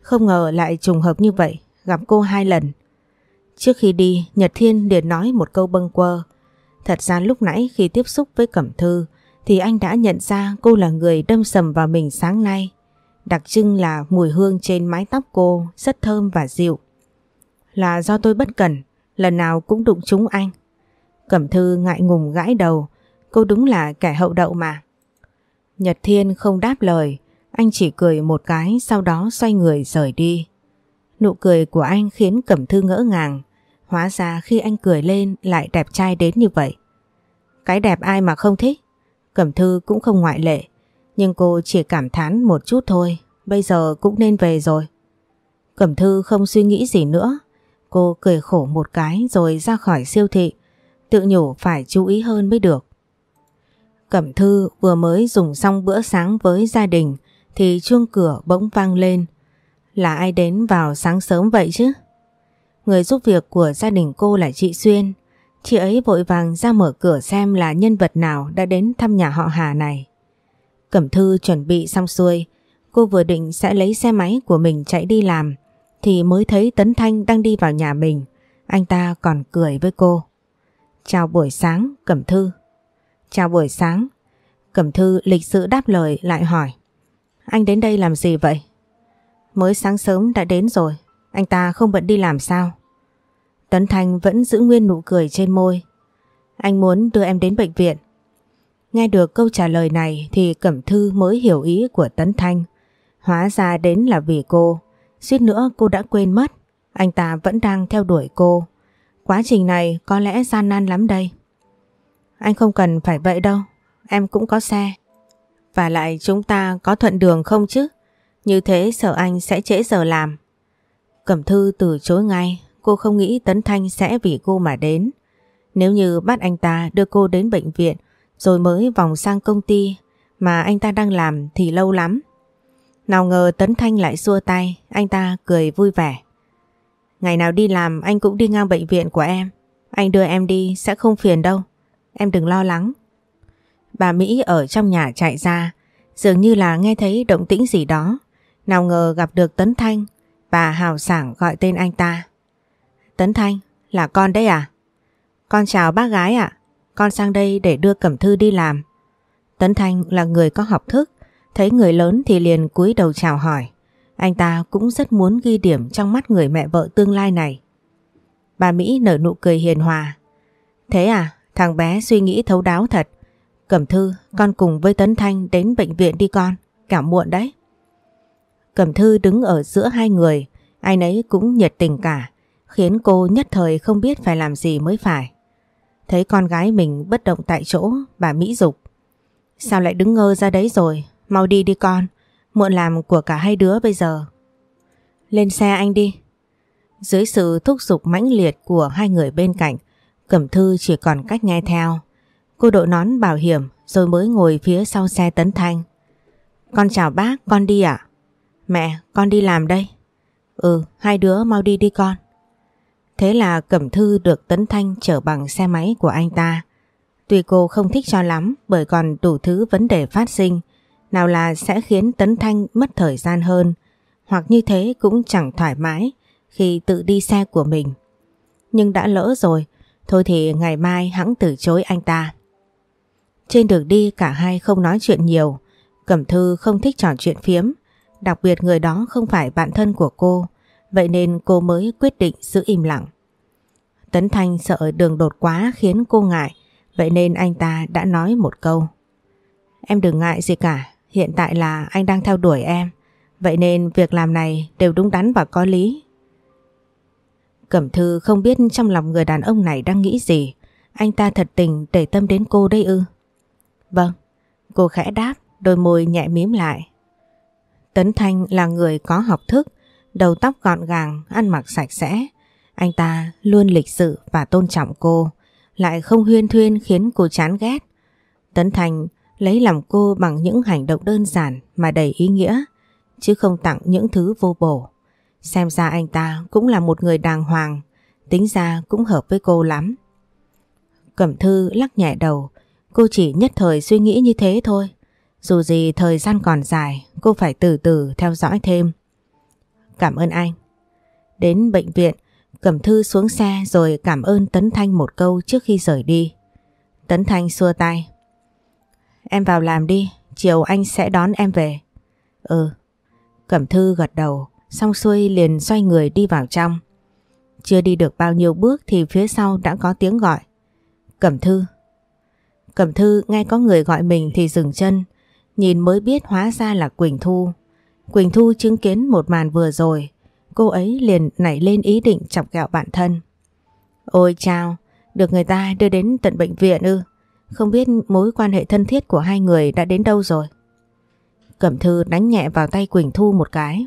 Không ngờ lại trùng hợp như vậy, gặp cô hai lần. Trước khi đi, Nhật Thiên liền nói một câu bâng quơ. Thật ra lúc nãy khi tiếp xúc với Cẩm Thư, thì anh đã nhận ra cô là người đâm sầm vào mình sáng nay. Đặc trưng là mùi hương trên mái tóc cô rất thơm và dịu. Là do tôi bất cẩn, lần nào cũng đụng trúng anh. Cẩm Thư ngại ngùng gãi đầu, cô đúng là kẻ hậu đậu mà. Nhật Thiên không đáp lời, anh chỉ cười một cái sau đó xoay người rời đi. Nụ cười của anh khiến Cẩm Thư ngỡ ngàng, hóa ra khi anh cười lên lại đẹp trai đến như vậy. Cái đẹp ai mà không thích, Cẩm Thư cũng không ngoại lệ, nhưng cô chỉ cảm thán một chút thôi, bây giờ cũng nên về rồi. Cẩm Thư không suy nghĩ gì nữa, cô cười khổ một cái rồi ra khỏi siêu thị, tự nhủ phải chú ý hơn mới được. Cẩm Thư vừa mới dùng xong bữa sáng với gia đình thì chuông cửa bỗng vang lên. Là ai đến vào sáng sớm vậy chứ? Người giúp việc của gia đình cô là chị Xuyên. Chị ấy vội vàng ra mở cửa xem là nhân vật nào đã đến thăm nhà họ Hà này. Cẩm Thư chuẩn bị xong xuôi, cô vừa định sẽ lấy xe máy của mình chạy đi làm thì mới thấy Tấn Thanh đang đi vào nhà mình. Anh ta còn cười với cô. Chào buổi sáng, Cẩm Thư. Chào buổi sáng. Cẩm Thư lịch sự đáp lời lại hỏi. Anh đến đây làm gì vậy? Mới sáng sớm đã đến rồi, anh ta không bận đi làm sao? Tấn Thanh vẫn giữ nguyên nụ cười trên môi. Anh muốn đưa em đến bệnh viện. Nghe được câu trả lời này thì Cẩm Thư mới hiểu ý của Tấn Thanh. Hóa ra đến là vì cô. Suýt nữa cô đã quên mất. Anh ta vẫn đang theo đuổi cô. Quá trình này có lẽ gian nan lắm đây. Anh không cần phải vậy đâu, em cũng có xe. Và lại chúng ta có thuận đường không chứ? Như thế sợ anh sẽ trễ giờ làm. Cẩm Thư từ chối ngay, cô không nghĩ Tấn Thanh sẽ vì cô mà đến. Nếu như bắt anh ta đưa cô đến bệnh viện rồi mới vòng sang công ty mà anh ta đang làm thì lâu lắm. Nào ngờ Tấn Thanh lại xua tay, anh ta cười vui vẻ. Ngày nào đi làm anh cũng đi ngang bệnh viện của em. Anh đưa em đi sẽ không phiền đâu. Em đừng lo lắng. Bà Mỹ ở trong nhà chạy ra, dường như là nghe thấy động tĩnh gì đó. Nào ngờ gặp được Tấn Thanh, bà hào sảng gọi tên anh ta. Tấn Thanh, là con đấy à? Con chào bác gái ạ, con sang đây để đưa Cẩm Thư đi làm. Tấn Thanh là người có học thức, thấy người lớn thì liền cúi đầu chào hỏi. Anh ta cũng rất muốn ghi điểm trong mắt người mẹ vợ tương lai này. Bà Mỹ nở nụ cười hiền hòa. Thế à, thằng bé suy nghĩ thấu đáo thật. Cẩm Thư, con cùng với Tấn Thanh đến bệnh viện đi con, cả muộn đấy. Cẩm Thư đứng ở giữa hai người, ai nấy cũng nhiệt tình cả, khiến cô nhất thời không biết phải làm gì mới phải. Thấy con gái mình bất động tại chỗ, bà Mỹ dục Sao lại đứng ngơ ra đấy rồi, mau đi đi con, muộn làm của cả hai đứa bây giờ. Lên xe anh đi. Dưới sự thúc giục mãnh liệt của hai người bên cạnh, Cẩm Thư chỉ còn cách nghe theo. Cô đội nón bảo hiểm rồi mới ngồi phía sau xe Tấn Thanh. Con chào bác, con đi ạ? Mẹ, con đi làm đây. Ừ, hai đứa mau đi đi con. Thế là Cẩm Thư được Tấn Thanh chở bằng xe máy của anh ta. Tuy cô không thích cho lắm bởi còn đủ thứ vấn đề phát sinh, nào là sẽ khiến Tấn Thanh mất thời gian hơn, hoặc như thế cũng chẳng thoải mái khi tự đi xe của mình. Nhưng đã lỡ rồi, thôi thì ngày mai hãng từ chối anh ta. Trên đường đi cả hai không nói chuyện nhiều, Cẩm Thư không thích trò chuyện phiếm, đặc biệt người đó không phải bạn thân của cô, vậy nên cô mới quyết định giữ im lặng. Tấn Thanh sợ đường đột quá khiến cô ngại, vậy nên anh ta đã nói một câu. Em đừng ngại gì cả, hiện tại là anh đang theo đuổi em, vậy nên việc làm này đều đúng đắn và có lý. Cẩm Thư không biết trong lòng người đàn ông này đang nghĩ gì, anh ta thật tình để tâm đến cô đây ư. Vâng, cô khẽ đáp, đôi môi nhẹ mím lại. Tấn Thanh là người có học thức, đầu tóc gọn gàng, ăn mặc sạch sẽ. Anh ta luôn lịch sự và tôn trọng cô, lại không huyên thuyên khiến cô chán ghét. Tấn Thành lấy lòng cô bằng những hành động đơn giản mà đầy ý nghĩa, chứ không tặng những thứ vô bổ. Xem ra anh ta cũng là một người đàng hoàng, tính ra cũng hợp với cô lắm. Cẩm Thư lắc nhẹ đầu, cô chỉ nhất thời suy nghĩ như thế thôi. Dù gì thời gian còn dài, cô phải từ từ theo dõi thêm. Cảm ơn anh. Đến bệnh viện, Cẩm Thư xuống xe rồi cảm ơn Tấn Thanh một câu trước khi rời đi. Tấn Thanh xua tay. Em vào làm đi, chiều anh sẽ đón em về. Ừ. Cẩm Thư gật đầu, xong xuôi liền xoay người đi vào trong. Chưa đi được bao nhiêu bước thì phía sau đã có tiếng gọi. Cẩm Thư. Cẩm Thư nghe có người gọi mình thì dừng chân, nhìn mới biết hóa ra là Quỳnh Thu. Quỳnh Thu chứng kiến một màn vừa rồi, cô ấy liền nảy lên ý định chọc ghẹo bạn thân. Ôi chào, được người ta đưa đến tận bệnh viện ư, không biết mối quan hệ thân thiết của hai người đã đến đâu rồi. Cẩm Thư đánh nhẹ vào tay Quỳnh Thu một cái.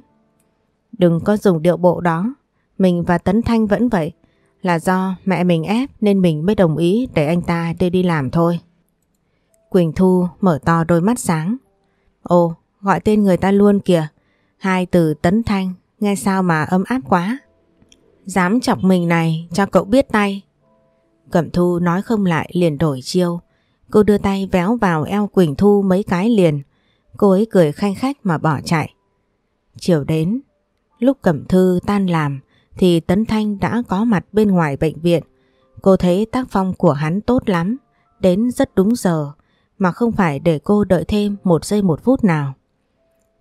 Đừng có dùng điệu bộ đó, mình và Tấn Thanh vẫn vậy, là do mẹ mình ép nên mình mới đồng ý để anh ta đưa đi làm thôi. Quỳnh Thu mở to đôi mắt sáng. Ồ, gọi tên người ta luôn kìa. Hai từ Tấn Thanh, nghe sao mà ấm áp quá. Dám chọc mình này, cho cậu biết tay. Cẩm Thu nói không lại liền đổi chiêu. Cô đưa tay véo vào eo Quỳnh Thu mấy cái liền. Cô ấy cười khanh khách mà bỏ chạy. Chiều đến, lúc Cẩm Thư tan làm thì Tấn Thanh đã có mặt bên ngoài bệnh viện. Cô thấy tác phong của hắn tốt lắm, đến rất đúng giờ mà không phải để cô đợi thêm một giây một phút nào.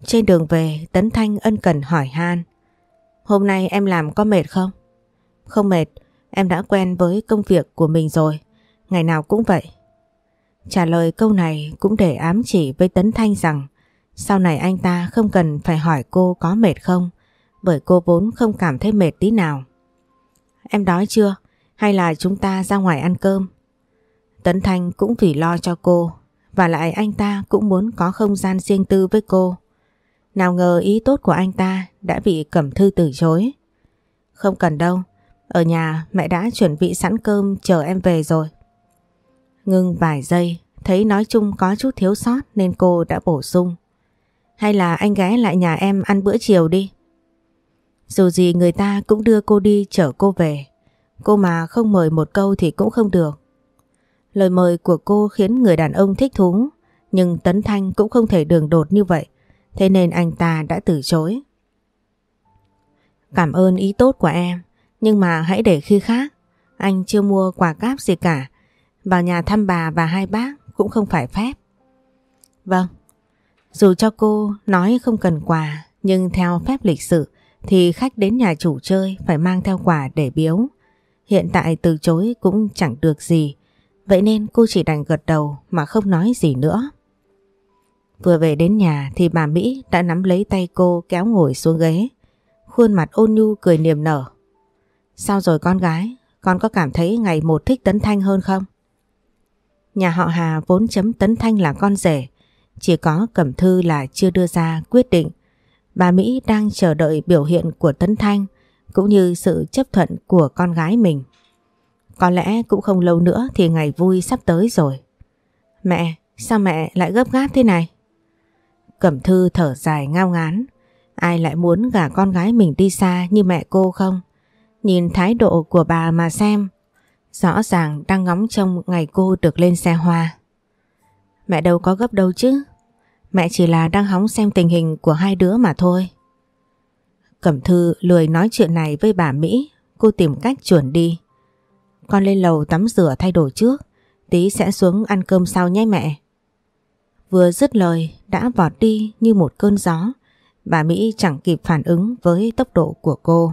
Trên đường về Tấn Thanh ân cần hỏi Han Hôm nay em làm có mệt không? Không mệt, em đã quen với công việc của mình rồi, ngày nào cũng vậy. Trả lời câu này cũng để ám chỉ với Tấn Thanh rằng sau này anh ta không cần phải hỏi cô có mệt không, bởi cô vốn không cảm thấy mệt tí nào. Em đói chưa? Hay là chúng ta ra ngoài ăn cơm? Tấn Thanh cũng vì lo cho cô và lại anh ta cũng muốn có không gian riêng tư với cô. Nào ngờ ý tốt của anh ta đã bị Cẩm Thư từ chối. Không cần đâu, ở nhà mẹ đã chuẩn bị sẵn cơm chờ em về rồi. Ngưng vài giây, thấy nói chung có chút thiếu sót nên cô đã bổ sung. Hay là anh ghé lại nhà em ăn bữa chiều đi. Dù gì người ta cũng đưa cô đi chở cô về. Cô mà không mời một câu thì cũng không được. Lời mời của cô khiến người đàn ông thích thú, nhưng Tấn Thanh cũng không thể đường đột như vậy, thế nên anh ta đã từ chối. Cảm ơn ý tốt của em, nhưng mà hãy để khi khác. Anh chưa mua quà cáp gì cả, vào nhà thăm bà và hai bác cũng không phải phép. Vâng, dù cho cô nói không cần quà, nhưng theo phép lịch sự thì khách đến nhà chủ chơi phải mang theo quà để biếu. Hiện tại từ chối cũng chẳng được gì, vậy nên cô chỉ đành gật đầu mà không nói gì nữa. Vừa về đến nhà thì bà Mỹ đã nắm lấy tay cô kéo ngồi xuống ghế. Khuôn mặt ôn nhu cười niềm nở. Sao rồi con gái, con có cảm thấy ngày một thích Tấn Thanh hơn không? Nhà họ Hà vốn chấm Tấn Thanh là con rể, chỉ có Cẩm Thư là chưa đưa ra quyết định. Bà Mỹ đang chờ đợi biểu hiện của Tấn Thanh cũng như sự chấp thuận của con gái mình. Có lẽ cũng không lâu nữa thì ngày vui sắp tới rồi. Mẹ, sao mẹ lại gấp gáp thế này? Cẩm Thư thở dài ngao ngán. Ai lại muốn gả con gái mình đi xa như mẹ cô không? Nhìn thái độ của bà mà xem. Rõ ràng đang ngóng trông ngày cô được lên xe hoa. Mẹ đâu có gấp đâu chứ. Mẹ chỉ là đang hóng xem tình hình của hai đứa mà thôi. Cẩm Thư lười nói chuyện này với bà Mỹ. Cô tìm cách chuẩn đi. Con lên lầu tắm rửa thay đồ trước. Tí sẽ xuống ăn cơm sau nhé mẹ. Vừa dứt lời đã vọt đi như một cơn gió. Bà Mỹ chẳng kịp phản ứng với tốc độ của cô.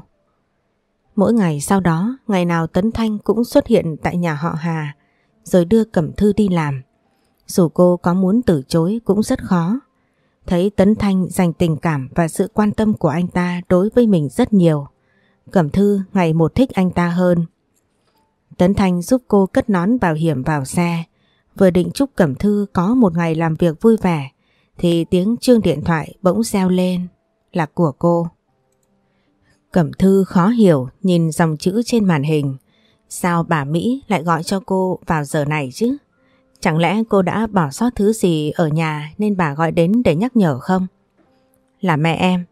Mỗi ngày sau đó, ngày nào Tấn Thanh cũng xuất hiện tại nhà họ Hà, rồi đưa Cẩm Thư đi làm. Dù cô có muốn từ chối cũng rất khó. Thấy Tấn Thanh dành tình cảm và sự quan tâm của anh ta đối với mình rất nhiều. Cẩm Thư ngày một thích anh ta hơn. Tấn Thanh giúp cô cất nón bảo hiểm vào xe. Vừa định chúc Cẩm Thư có một ngày làm việc vui vẻ thì tiếng chuông điện thoại bỗng reo lên là của cô. Cẩm Thư khó hiểu nhìn dòng chữ trên màn hình. Sao bà Mỹ lại gọi cho cô vào giờ này chứ? Chẳng lẽ cô đã bỏ sót thứ gì ở nhà nên bà gọi đến để nhắc nhở không? Là mẹ em.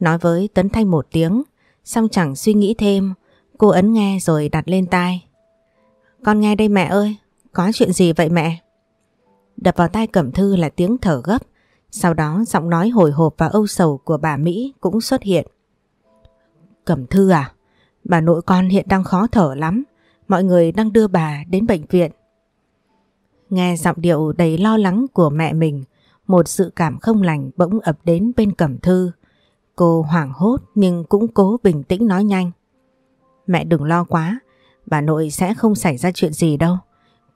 Nói với Tấn Thanh một tiếng, xong chẳng suy nghĩ thêm, cô ấn nghe rồi đặt lên tai. Con nghe đây mẹ ơi, có chuyện gì vậy mẹ? Đập vào tai Cẩm Thư là tiếng thở gấp, sau đó giọng nói hồi hộp và âu sầu của bà Mỹ cũng xuất hiện. Cẩm Thư à, bà nội con hiện đang khó thở lắm, mọi người đang đưa bà đến bệnh viện. Nghe giọng điệu đầy lo lắng của mẹ mình, một sự cảm không lành bỗng ập đến bên Cẩm Thư. Cô hoảng hốt nhưng cũng cố bình tĩnh nói nhanh. Mẹ đừng lo quá, bà nội sẽ không xảy ra chuyện gì đâu.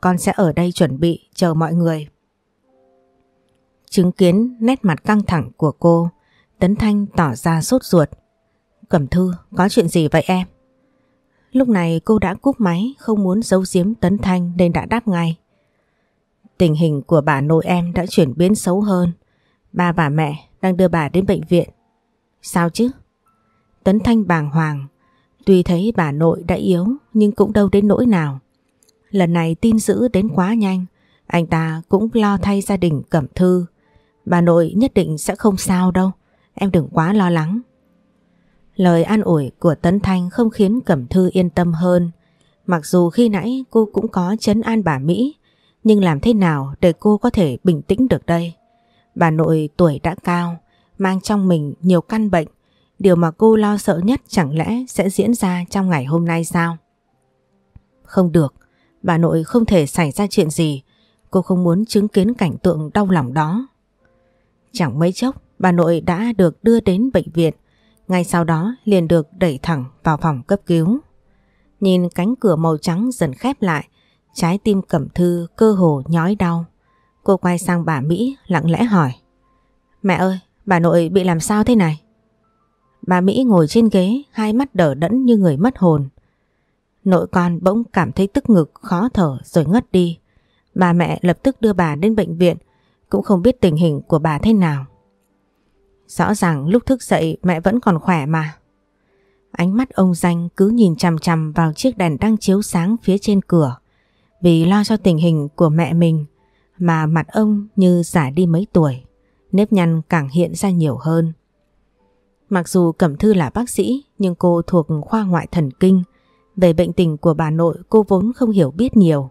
Con sẽ ở đây chuẩn bị chờ mọi người. Chứng kiến nét mặt căng thẳng của cô, Tấn Thanh tỏ ra sốt ruột. Cẩm Thư, có chuyện gì vậy em? Lúc này cô đã cúp máy, không muốn giấu giếm Tấn Thanh nên đã đáp ngay. Tình hình của bà nội em đã chuyển biến xấu hơn. Ba bà mẹ đang đưa bà đến bệnh viện. Sao chứ? Tấn Thanh bàng hoàng. Tuy thấy bà nội đã yếu nhưng cũng đâu đến nỗi nào. Lần này tin dữ đến quá nhanh. Anh ta cũng lo thay gia đình Cẩm Thư. Bà nội nhất định sẽ không sao đâu. Em đừng quá lo lắng. Lời an ủi của Tấn Thanh không khiến Cẩm Thư yên tâm hơn. Mặc dù khi nãy cô cũng có chấn an bà Mỹ nhưng làm thế nào để cô có thể bình tĩnh được đây? Bà nội tuổi đã cao, mang trong mình nhiều căn bệnh. Điều mà cô lo sợ nhất chẳng lẽ sẽ diễn ra trong ngày hôm nay sao? Không được, bà nội không thể xảy ra chuyện gì. Cô không muốn chứng kiến cảnh tượng đau lòng đó. Chẳng mấy chốc, bà nội đã được đưa đến bệnh viện. Ngay sau đó liền được đẩy thẳng vào phòng cấp cứu. Nhìn cánh cửa màu trắng dần khép lại, Trái tim Cẩm Thư cơ hồ nhói đau. Cô quay sang bà Mỹ lặng lẽ hỏi. Mẹ ơi, bà nội bị làm sao thế này? Bà Mỹ ngồi trên ghế, hai mắt đờ đẫn như người mất hồn. Nội con bỗng cảm thấy tức ngực, khó thở rồi ngất đi. Bà mẹ lập tức đưa bà đến bệnh viện, cũng không biết tình hình của bà thế nào. Rõ ràng lúc thức dậy mẹ vẫn còn khỏe mà. Ánh mắt ông Danh cứ nhìn chằm chằm vào chiếc đèn đang chiếu sáng phía trên cửa. Vì lo cho tình hình của mẹ mình mà mặt ông như giả đi mấy tuổi, nếp nhăn càng hiện ra nhiều hơn. Mặc dù Cẩm Thư là bác sĩ nhưng cô thuộc khoa ngoại thần kinh. Về bệnh tình của bà nội cô vốn không hiểu biết nhiều.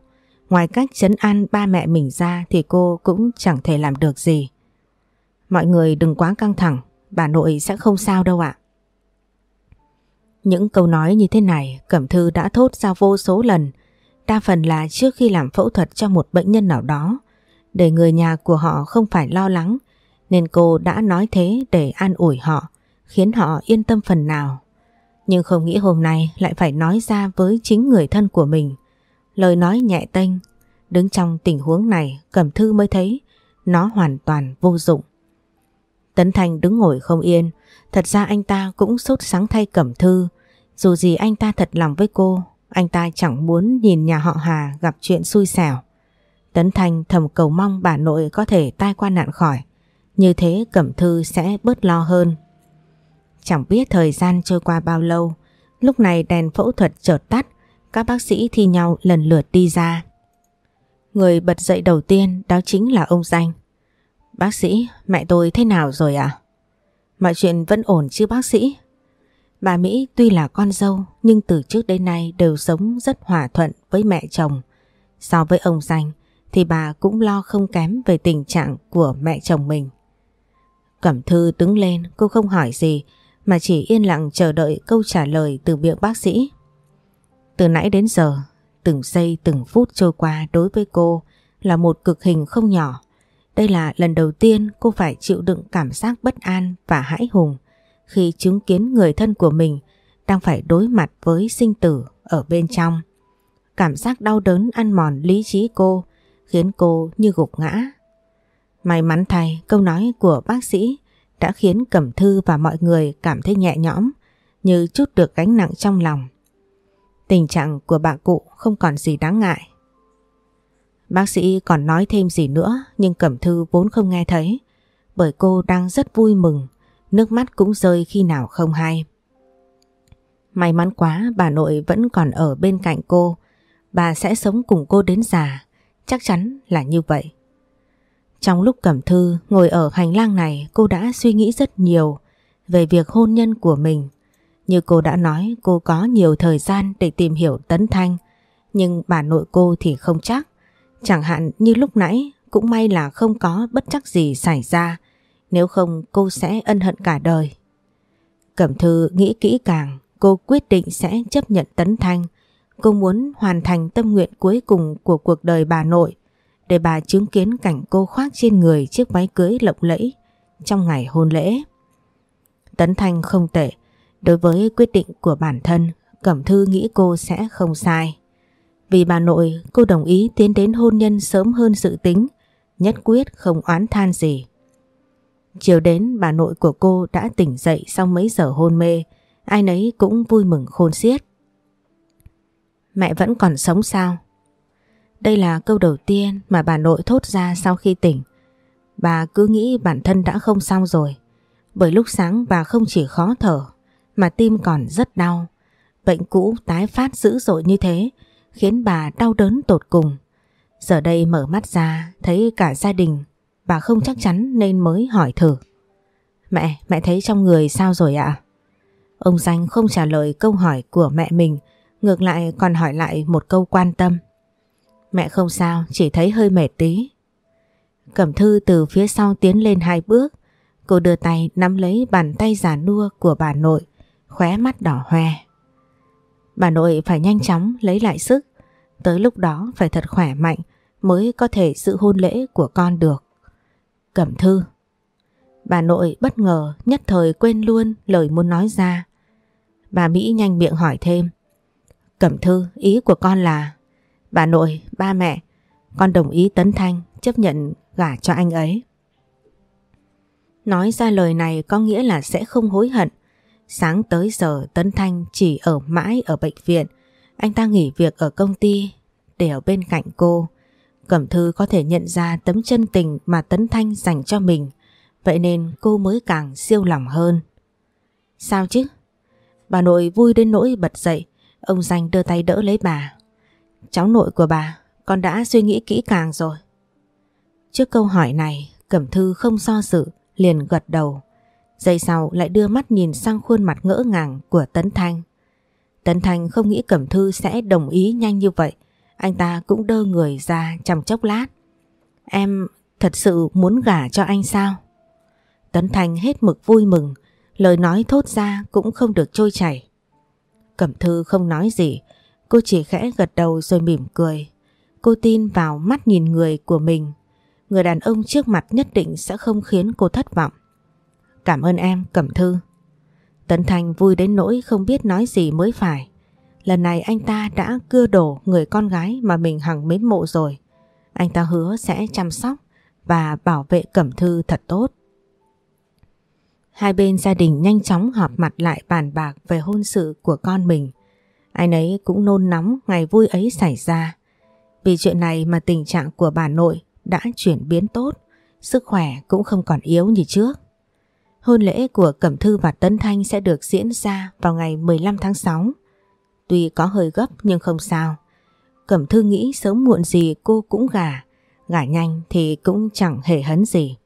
Ngoài cách chấn an ba mẹ mình ra thì cô cũng chẳng thể làm được gì. Mọi người đừng quá căng thẳng, bà nội sẽ không sao đâu ạ. Những câu nói như thế này Cẩm Thư đã thốt ra vô số lần, đa phần là trước khi làm phẫu thuật cho một bệnh nhân nào đó, để người nhà của họ không phải lo lắng, nên cô đã nói thế để an ủi họ, khiến họ yên tâm phần nào. Nhưng không nghĩ hôm nay lại phải nói ra với chính người thân của mình. Lời nói nhẹ tênh, đứng trong tình huống này Cẩm Thư mới thấy nó hoàn toàn vô dụng. Tấn Thành đứng ngồi không yên, thật ra anh ta cũng sốt sáng thay Cẩm Thư. Dù gì anh ta thật lòng với cô, anh ta chẳng muốn nhìn nhà họ Hà gặp chuyện xui xẻo. Tấn Thành thầm cầu mong bà nội có thể tai qua nạn khỏi, như thế Cẩm Thư sẽ bớt lo hơn. Chẳng biết thời gian trôi qua bao lâu, lúc này đèn phẫu thuật chợt tắt, các bác sĩ thi nhau lần lượt đi ra. Người bật dậy đầu tiên đó chính là ông Danh. Bác sĩ, mẹ tôi thế nào rồi? À? Mọi chuyện vẫn ổn chứ bác sĩ? Bà Mỹ tuy là con dâu nhưng từ trước đến nay đều sống rất hòa thuận với mẹ chồng. So với ông Danh thì bà cũng lo không kém về tình trạng của mẹ chồng mình. Cẩm Thư đứng lên cô không hỏi gì mà chỉ yên lặng chờ đợi câu trả lời từ miệng bác sĩ. Từ nãy đến giờ, từng giây từng phút trôi qua đối với cô là một cực hình không nhỏ. Đây là lần đầu tiên cô phải chịu đựng cảm giác bất an và hãi hùng khi chứng kiến người thân của mình đang phải đối mặt với sinh tử ở bên trong. Cảm giác đau đớn ăn mòn lý trí cô khiến cô như gục ngã. May mắn thay câu nói của bác sĩ đã khiến Cẩm Thư và mọi người cảm thấy nhẹ nhõm như chút được gánh nặng trong lòng. Tình trạng của bà cụ không còn gì đáng ngại. Bác sĩ còn nói thêm gì nữa nhưng Cẩm Thư vốn không nghe thấy bởi cô đang rất vui mừng, nước mắt cũng rơi khi nào không hay. May mắn quá bà nội vẫn còn ở bên cạnh cô, bà sẽ sống cùng cô đến già, chắc chắn là như vậy. Trong lúc Cẩm Thư ngồi ở hành lang này cô đã suy nghĩ rất nhiều về việc hôn nhân của mình. Như cô đã nói cô có nhiều thời gian để tìm hiểu Tấn Thanh nhưng bà nội cô thì không chắc. Chẳng hạn như lúc nãy cũng may là không có bất chắc gì xảy ra nếu không cô sẽ ân hận cả đời. Cẩm Thư nghĩ kỹ càng cô quyết định sẽ chấp nhận Tấn Thanh. Cô muốn hoàn thành tâm nguyện cuối cùng của cuộc đời bà nội để bà chứng kiến cảnh cô khoác trên người chiếc váy cưới lộng lẫy trong ngày hôn lễ. Tấn Thanh không tệ, đối với quyết định của bản thân, Cẩm Thư nghĩ cô sẽ không sai. Vì bà nội, cô đồng ý tiến đến hôn nhân sớm hơn dự tính, nhất quyết không oán than gì. Chiều đến bà nội của cô đã tỉnh dậy sau mấy giờ hôn mê, ai nấy cũng vui mừng khôn xiết. Mẹ vẫn còn sống sao? Đây là câu đầu tiên mà bà nội thốt ra sau khi tỉnh. Bà cứ nghĩ bản thân đã không xong rồi. Bởi lúc sáng bà không chỉ khó thở mà tim còn rất đau. Bệnh cũ tái phát dữ dội như thế khiến bà đau đớn tột cùng. Giờ đây mở mắt ra thấy cả gia đình bà không chắc chắn nên mới hỏi thử. Mẹ, mẹ thấy trong người sao rồi ạ? Ông Danh không trả lời câu hỏi của mẹ mình ngược lại còn hỏi lại một câu quan tâm. Mẹ không sao, chỉ thấy hơi mệt tí. Cẩm thư từ phía sau tiến lên hai bước. Cô đưa tay nắm lấy bàn tay già nua của bà nội, khóe mắt đỏ hoe. Bà nội phải nhanh chóng lấy lại sức. Tới lúc đó phải thật khỏe mạnh mới có thể giữ hôn lễ của con được. Cẩm thư. Bà nội bất ngờ nhất thời quên luôn lời muốn nói ra. Bà Mỹ nhanh miệng hỏi thêm. Cẩm thư, ý của con là Bà nội, ba mẹ, con đồng ý Tấn Thanh chấp nhận gả cho anh ấy. Nói ra lời này có nghĩa là sẽ không hối hận. Sáng tới giờ Tấn Thanh chỉ ở mãi ở bệnh viện. Anh ta nghỉ việc ở công ty để ở bên cạnh cô. Cẩm Thư có thể nhận ra tấm chân tình mà Tấn Thanh dành cho mình. Vậy nên cô mới càng siêu lòng hơn. Sao chứ? Bà nội vui đến nỗi bật dậy. Ông Danh đưa tay đỡ lấy bà. Cháu nội của bà, con đã suy nghĩ kỹ càng rồi. Trước câu hỏi này, Cẩm Thư không do dự, liền gật đầu. Giây sau lại đưa mắt nhìn sang khuôn mặt ngỡ ngàng của Tấn Thanh. Tấn Thanh không nghĩ Cẩm Thư sẽ đồng ý nhanh như vậy. Anh ta cũng đơ người ra trong chốc lát. Em thật sự muốn gả cho anh sao? Tấn Thanh hết mực vui mừng, lời nói thốt ra cũng không được trôi chảy. Cẩm Thư không nói gì, cô chỉ khẽ gật đầu rồi mỉm cười. Cô tin vào mắt nhìn người của mình. Người đàn ông trước mặt nhất định sẽ không khiến cô thất vọng. Cảm ơn em, Cẩm Thư. Tấn Thành vui đến nỗi không biết nói gì mới phải. Lần này anh ta đã cưa đổ người con gái mà mình hằng mến mộ rồi. Anh ta hứa sẽ chăm sóc và bảo vệ Cẩm Thư thật tốt. Hai bên gia đình nhanh chóng họp mặt lại bàn bạc về hôn sự của con mình. Ai nấy cũng nôn nóng ngày vui ấy xảy ra. Vì chuyện này mà tình trạng của bà nội đã chuyển biến tốt, sức khỏe cũng không còn yếu như trước. Hôn lễ của Cẩm Thư và Tấn Thanh sẽ được diễn ra vào ngày 15 tháng 6. Tuy có hơi gấp nhưng không sao. Cẩm Thư nghĩ sớm muộn gì cô cũng gả, gả nhanh thì cũng chẳng hề hấn gì.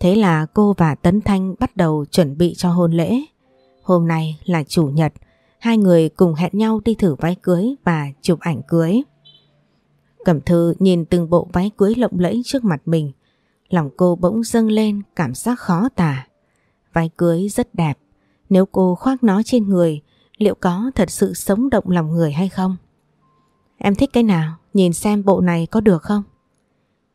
Thế là cô và Tấn Thanh bắt đầu chuẩn bị cho hôn lễ. Hôm nay là chủ nhật, hai người cùng hẹn nhau đi thử váy cưới và chụp ảnh cưới. Cẩm Thư nhìn từng bộ váy cưới lộng lẫy trước mặt mình, lòng cô bỗng dâng lên cảm giác khó tả. Váy cưới rất đẹp, nếu cô khoác nó trên người, liệu có thật sự sống động lòng người hay không? Em thích cái nào? Nhìn xem bộ này có được không?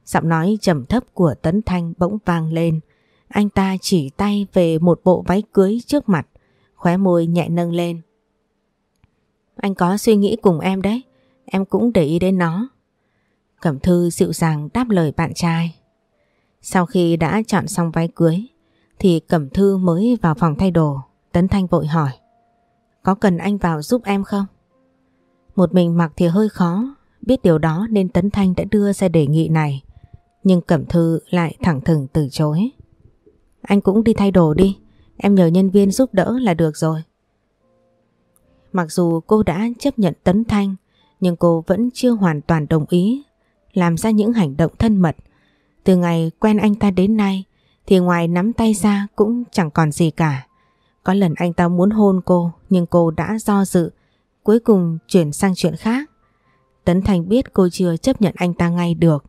Giọng nói trầm thấp của Tấn Thanh bỗng vang lên. Anh ta chỉ tay về một bộ váy cưới trước mặt, khóe môi nhẹ nâng lên. Anh có suy nghĩ cùng em đấy, em cũng để ý đến nó. Cẩm Thư dịu dàng đáp lời bạn trai. Sau khi đã chọn xong váy cưới, thì Cẩm Thư mới vào phòng thay đồ. Tấn Thanh vội hỏi. Có cần anh vào giúp em không? Một mình mặc thì hơi khó, biết điều đó nên Tấn Thanh đã đưa ra đề nghị này. Nhưng Cẩm Thư lại thẳng thừng từ chối. Anh cũng đi thay đồ đi, em nhờ nhân viên giúp đỡ là được rồi. Mặc dù cô đã chấp nhận Tấn Thanh, nhưng cô vẫn chưa hoàn toàn đồng ý làm ra những hành động thân mật. Từ ngày quen anh ta đến nay, thì ngoài nắm tay ra cũng chẳng còn gì cả. Có lần anh ta muốn hôn cô nhưng cô đã do dự, cuối cùng chuyển sang chuyện khác. Tấn Thành biết cô chưa chấp nhận anh ta ngay được,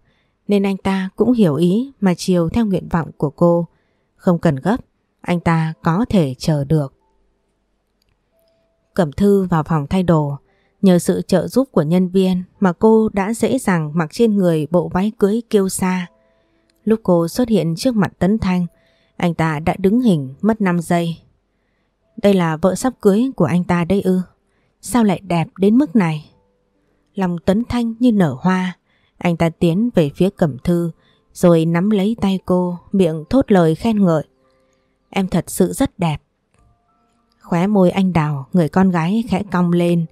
nên anh ta cũng hiểu ý mà chiều theo nguyện vọng của cô. Không cần gấp, anh ta có thể chờ được. Cẩm Thư vào phòng thay đồ, nhờ sự trợ giúp của nhân viên mà cô đã dễ dàng mặc trên người bộ váy cưới kiêu sa. Lúc cô xuất hiện trước mặt Tấn Thanh, anh ta đã đứng hình mất 5 giây. Đây là vợ sắp cưới của anh ta đây ư? Sao lại đẹp đến mức này? Lòng Tấn Thanh như nở hoa, anh ta tiến về phía Cẩm Thư rồi nắm lấy tay cô, miệng thốt lời khen ngợi. Em thật sự rất đẹp. Khóe môi anh đào, người con gái khẽ cong lên.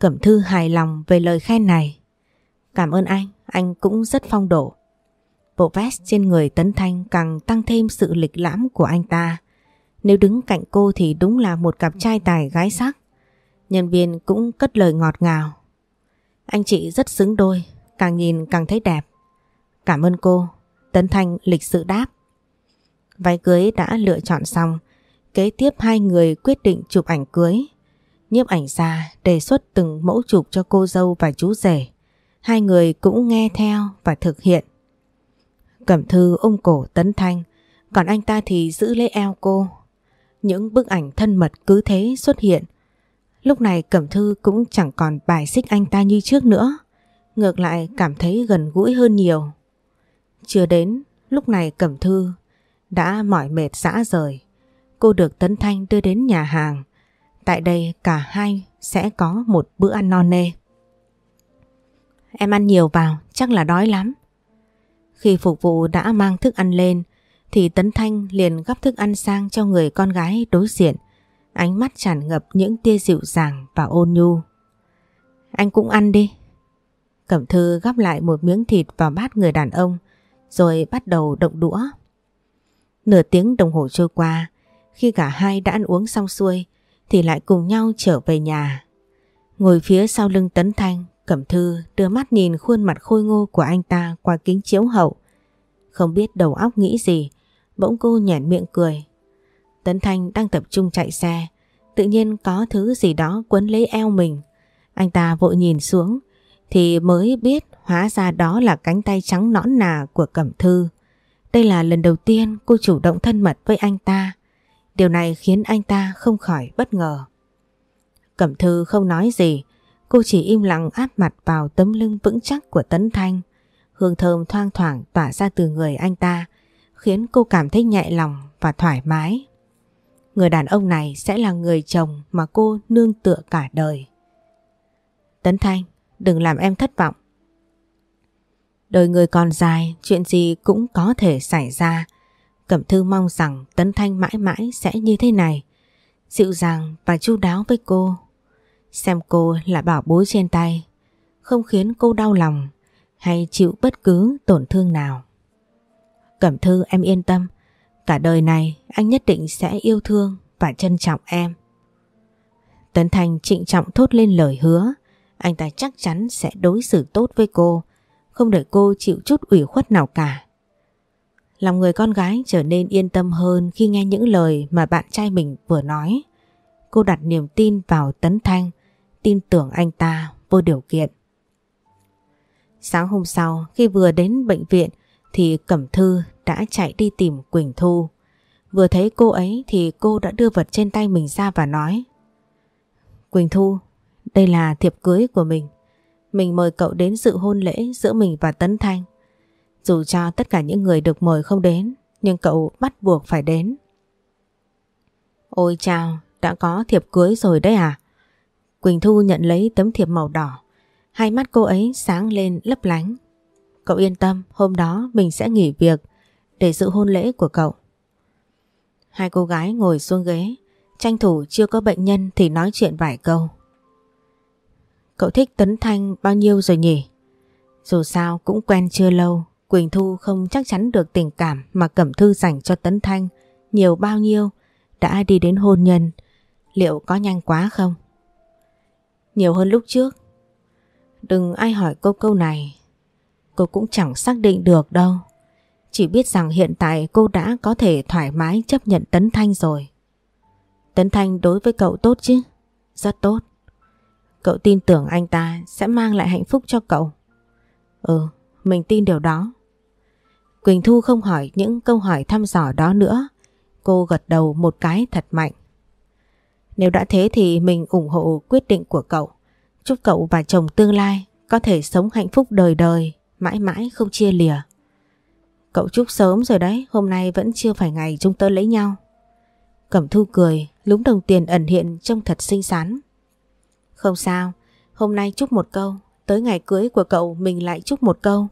Cẩm Thư hài lòng về lời khen này. Cảm ơn anh, anh cũng rất phong độ. Bộ vest trên người Tấn Thanh càng tăng thêm sự lịch lãm của anh ta. Nếu đứng cạnh cô thì đúng là một cặp trai tài gái sắc. Nhân viên cũng cất lời ngọt ngào. Anh chị rất xứng đôi, càng nhìn càng thấy đẹp. Cảm ơn cô, Tấn Thanh lịch sự đáp. Váy cưới đã lựa chọn xong, kế tiếp hai người quyết định chụp ảnh cưới. Nhiếp ảnh ra đề xuất từng mẫu chụp cho cô dâu và chú rể. Hai người cũng nghe theo và thực hiện. Cẩm thư ôm cổ Tấn Thanh, còn anh ta thì giữ lấy eo cô. Những bức ảnh thân mật cứ thế xuất hiện. Lúc này Cẩm thư cũng chẳng còn bài xích anh ta như trước nữa. Ngược lại cảm thấy gần gũi hơn nhiều. Chưa đến, lúc này Cẩm thư đã mỏi mệt dã rời. Cô được Tấn Thanh đưa đến nhà hàng. Tại đây cả hai sẽ có một bữa ăn non nê. Em ăn nhiều vào, chắc là đói lắm. Khi phục vụ đã mang thức ăn lên thì Tấn Thanh liền gắp thức ăn sang cho người con gái đối diện. Ánh mắt tràn ngập những tia dịu dàng và ôn nhu. anh cũng ăn đi. Cẩm Thư gắp lại một miếng thịt vào bát người đàn ông rồi bắt đầu động đũa. Nửa tiếng đồng hồ trôi qua, khi cả hai đã ăn uống xong xuôi thì lại cùng nhau trở về nhà. Ngồi phía sau lưng Tấn Thanh, Cẩm Thư đưa mắt nhìn khuôn mặt khôi ngô của anh ta qua kính chiếu hậu. Không biết đầu óc nghĩ gì, bỗng cô nhẹn miệng cười. Tấn Thanh đang tập trung chạy xe, tự nhiên có thứ gì đó quấn lấy eo mình. Anh ta vội nhìn xuống thì mới biết hóa ra đó là cánh tay trắng nõn nà của Cẩm Thư. Đây là lần đầu tiên cô chủ động thân mật với anh ta. Điều này khiến anh ta không khỏi bất ngờ. Cẩm Thư không nói gì, cô chỉ im lặng áp mặt vào tấm lưng vững chắc của Tấn Thanh. Hương thơm thoang thoảng tỏa ra từ người anh ta, khiến cô cảm thấy nhẹ lòng và thoải mái. Người đàn ông này sẽ là người chồng mà cô nương tựa cả đời. Tấn Thanh, đừng làm em thất vọng. Đời người còn dài, chuyện gì cũng có thể xảy ra. Cẩm Thư mong rằng Tấn Thanh mãi mãi sẽ như thế này. Dịu dàng và chu đáo với cô. Xem cô là bảo bối trên tay. Không khiến cô đau lòng hay chịu bất cứ tổn thương nào. Cẩm Thư em yên tâm. Cả đời này anh nhất định sẽ yêu thương và trân trọng em. Tấn Thanh trịnh trọng thốt lên lời hứa. Anh ta chắc chắn sẽ đối xử tốt với cô. Không để cô chịu chút ủy khuất nào cả. Lòng người con gái trở nên yên tâm hơn khi nghe những lời mà bạn trai mình vừa nói. Cô đặt niềm tin vào Tấn Thanh, tin tưởng anh ta vô điều kiện. Sáng hôm sau khi vừa đến bệnh viện thì Cẩm Thư đã chạy đi tìm Quỳnh Thu. Vừa thấy cô ấy thì cô đã đưa vật trên tay mình ra và nói Quỳnh Thu, đây là thiệp cưới của mình. Mình mời cậu đến dự hôn lễ giữa mình và Tấn Thanh. Dù cho tất cả những người được mời không đến, nhưng cậu bắt buộc phải đến. Ôi chào, đã có thiệp cưới rồi đấy à? Quỳnh Thu nhận lấy tấm thiệp màu đỏ. Hai mắt cô ấy sáng lên lấp lánh. Cậu yên tâm, hôm đó mình sẽ nghỉ việc để dự hôn lễ của cậu. Hai cô gái ngồi xuống ghế, tranh thủ chưa có bệnh nhân thì nói chuyện vài câu. Cậu thích Tấn Thanh bao nhiêu rồi nhỉ? Dù sao cũng quen chưa lâu, Quỳnh Thu không chắc chắn được tình cảm mà Cẩm Thư dành cho Tấn Thanh nhiều bao nhiêu đã đi đến hôn nhân. Liệu có nhanh quá không? Nhiều hơn lúc trước. Đừng ai hỏi cô câu này. Cô cũng chẳng xác định được đâu. Chỉ biết rằng hiện tại cô đã có thể thoải mái chấp nhận Tấn Thanh rồi. Tấn Thanh đối với cậu tốt chứ? Rất tốt. Cậu tin tưởng anh ta sẽ mang lại hạnh phúc cho cậu. Ừ, mình tin điều đó. Quỳnh Thu không hỏi những câu hỏi thăm dò đó nữa. Cô gật đầu một cái thật mạnh. Nếu đã thế thì mình ủng hộ quyết định của cậu. Chúc cậu và chồng tương lai có thể sống hạnh phúc đời đời, mãi mãi không chia lìa. Cậu chúc sớm rồi đấy, hôm nay vẫn chưa phải ngày chúng tớ lấy nhau. Cẩm Thu cười, lúng đồng tiền ẩn hiện trông thật xinh xắn. Không sao, hôm nay chúc một câu, tới ngày cưới của cậu mình lại chúc một câu.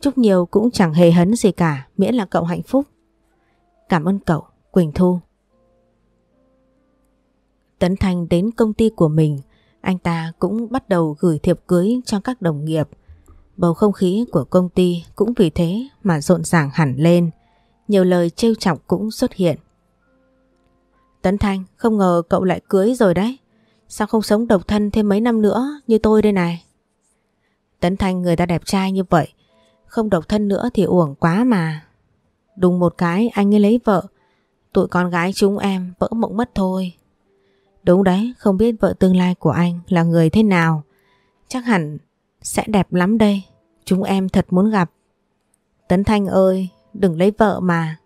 Chúc nhiều cũng chẳng hề hấn gì cả, miễn là cậu hạnh phúc. Cảm ơn cậu, Quỳnh Thu. Tấn Thanh đến công ty của mình, anh ta cũng bắt đầu gửi thiệp cưới cho các đồng nghiệp. Bầu không khí của công ty cũng vì thế mà rộn ràng hẳn lên, nhiều lời trêu chọc cũng xuất hiện. Tấn Thanh, không ngờ cậu lại cưới rồi đấy. Sao không sống độc thân thêm mấy năm nữa như tôi đây này? Tấn Thanh người ta đẹp trai như vậy, không độc thân nữa thì uổng quá mà. Đùng một cái anh ấy lấy vợ, tụi con gái chúng em vỡ mộng mất thôi. Đúng đấy, không biết vợ tương lai của anh là người thế nào. Chắc hẳn sẽ đẹp lắm đây. Chúng em thật muốn gặp. Tấn Thanh ơi, đừng lấy vợ mà.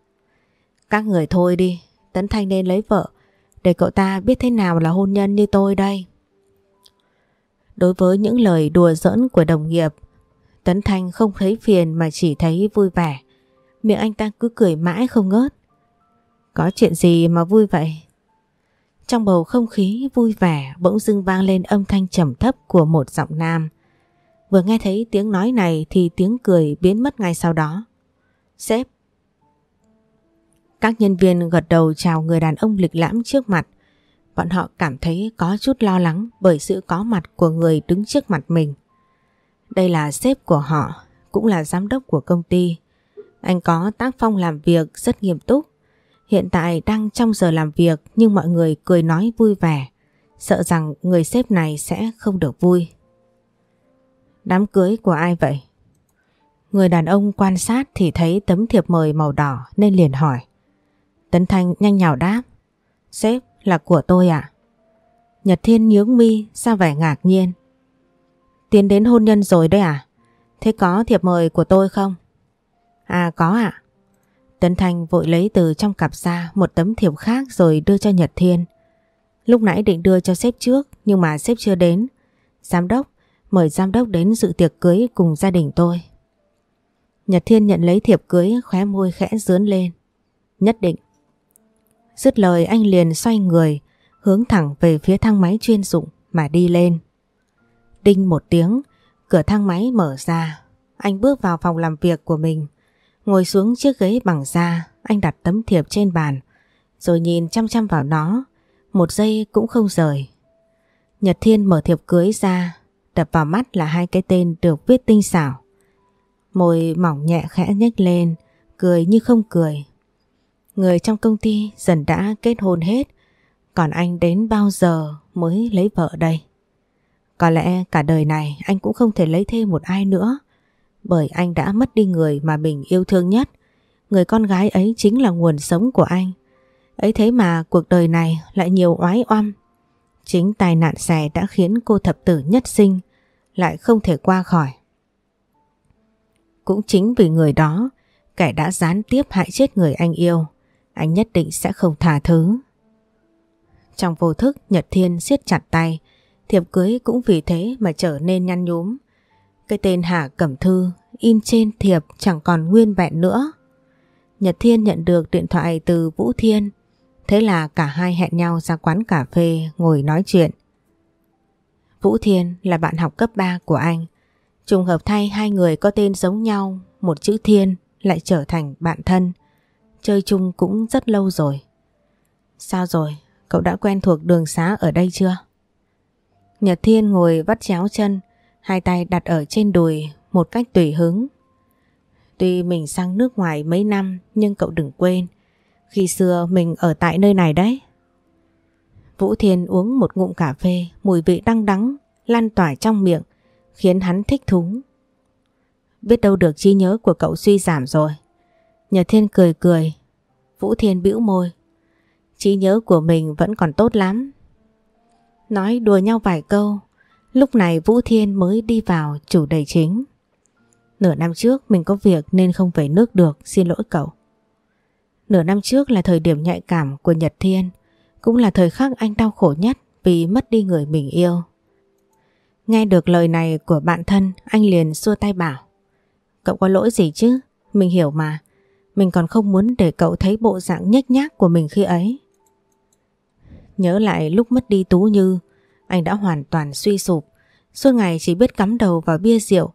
Các người thôi đi, Tấn Thanh nên lấy vợ để cậu ta biết thế nào là hôn nhân như tôi đây. Đối với những lời đùa giỡn của đồng nghiệp, Tấn Thanh không thấy phiền mà chỉ thấy vui vẻ. Miệng anh ta cứ cười mãi không ngớt. Có chuyện gì mà vui vậy? Trong bầu không khí vui vẻ bỗng dưng vang lên âm thanh trầm thấp của một giọng nam. Vừa nghe thấy tiếng nói này thì tiếng cười biến mất ngay sau đó. Sếp. Các nhân viên gật đầu chào người đàn ông lịch lãm trước mặt. bọn họ cảm thấy có chút lo lắng bởi sự có mặt của người đứng trước mặt mình. Đây là sếp của họ, cũng là giám đốc của công ty. Anh có tác phong làm việc rất nghiêm túc. Hiện tại đang trong giờ làm việc nhưng mọi người cười nói vui vẻ, sợ rằng người sếp này sẽ không được vui. Đám cưới của ai vậy? Người đàn ông quan sát thì thấy tấm thiệp mời màu đỏ nên liền hỏi. Tấn Thanh nhanh nhào đáp. Sếp là của tôi à? Nhật Thiên nhướng mi ra vẻ ngạc nhiên. Tiến đến hôn nhân rồi đấy à? Thế có thiệp mời của tôi không? À có ạ. À? Tấn Thanh vội lấy từ trong cặp ra một tấm thiệp khác rồi đưa cho Nhật Thiên. Lúc nãy định đưa cho sếp trước nhưng mà sếp chưa đến. Giám đốc, mời giám đốc đến dự tiệc cưới cùng gia đình tôi. Nhật Thiên nhận lấy thiệp cưới khóe môi khẽ dướn lên. Nhất định. Dứt lời anh liền xoay người hướng thẳng về phía thang máy chuyên dụng mà đi lên. Đinh một tiếng, cửa thang máy mở ra. Anh bước vào phòng làm việc của mình. Ngồi xuống chiếc ghế bằng da, anh đặt tấm thiệp trên bàn. Rồi nhìn chăm chăm vào nó, một giây cũng không rời. Nhật Thiên mở thiệp cưới ra, đập vào mắt là hai cái tên được viết tinh xảo. Môi mỏng nhẹ khẽ nhếch lên, cười như không cười. Người trong công ty dần đã kết hôn hết, còn anh đến bao giờ mới lấy vợ đây? Có lẽ cả đời này anh cũng không thể lấy thêm một ai nữa, bởi anh đã mất đi người mà mình yêu thương nhất. Người con gái ấy chính là nguồn sống của anh. Ấy thế mà cuộc đời này lại nhiều oái oăm. Chính tai nạn xe đã khiến cô thập tử nhất sinh lại không thể qua khỏi. Cũng chính vì người đó, kẻ đã gián tiếp hại chết người anh yêu, anh nhất định sẽ không tha thứ. Trong vô thức Nhật Thiên siết chặt tay, thiệp cưới cũng vì thế mà trở nên nhăn nhúm. Cái tên Hà Cẩm Thư in trên thiệp chẳng còn nguyên vẹn nữa. Nhật Thiên nhận được điện thoại từ Vũ Thiên, thế là cả hai hẹn nhau ra quán cà phê ngồi nói chuyện. Vũ Thiên là bạn học cấp 3 của anh, Trùng hợp thay hai người có tên giống nhau, một chữ Thiên lại trở thành bạn thân. Chơi chung cũng rất lâu rồi. Sao rồi, cậu đã quen thuộc đường xá ở đây chưa? Nhật Thiên ngồi vắt chéo chân, hai tay đặt ở trên đùi một cách tùy hứng. Tuy mình sang nước ngoài mấy năm nhưng cậu đừng quên, khi xưa mình ở tại nơi này đấy. Vũ Thiên uống một ngụm cà phê, mùi vị đăng đắng, lan tỏa trong miệng, khiến hắn thích thú. Biết đâu được trí nhớ của cậu suy giảm rồi. Nhờ Thiên cười cười, Vũ Thiên bĩu môi. Trí nhớ của mình vẫn còn tốt lắm. Nói đùa nhau vài câu, lúc này Vũ Thiên mới đi vào chủ đề chính. Nửa năm trước mình có việc nên không về nước được, xin lỗi cậu. Nửa năm trước là thời điểm nhạy cảm của Nhật Thiên, cũng là thời khắc anh đau khổ nhất vì mất đi người mình yêu. Nghe được lời này của bạn thân anh liền xua tay bảo Cậu có lỗi gì chứ Mình hiểu mà Mình còn không muốn để cậu thấy bộ dạng nhếch nhác của mình khi ấy Nhớ lại lúc mất đi Tú Như anh đã hoàn toàn suy sụp Suốt ngày chỉ biết cắm đầu vào bia rượu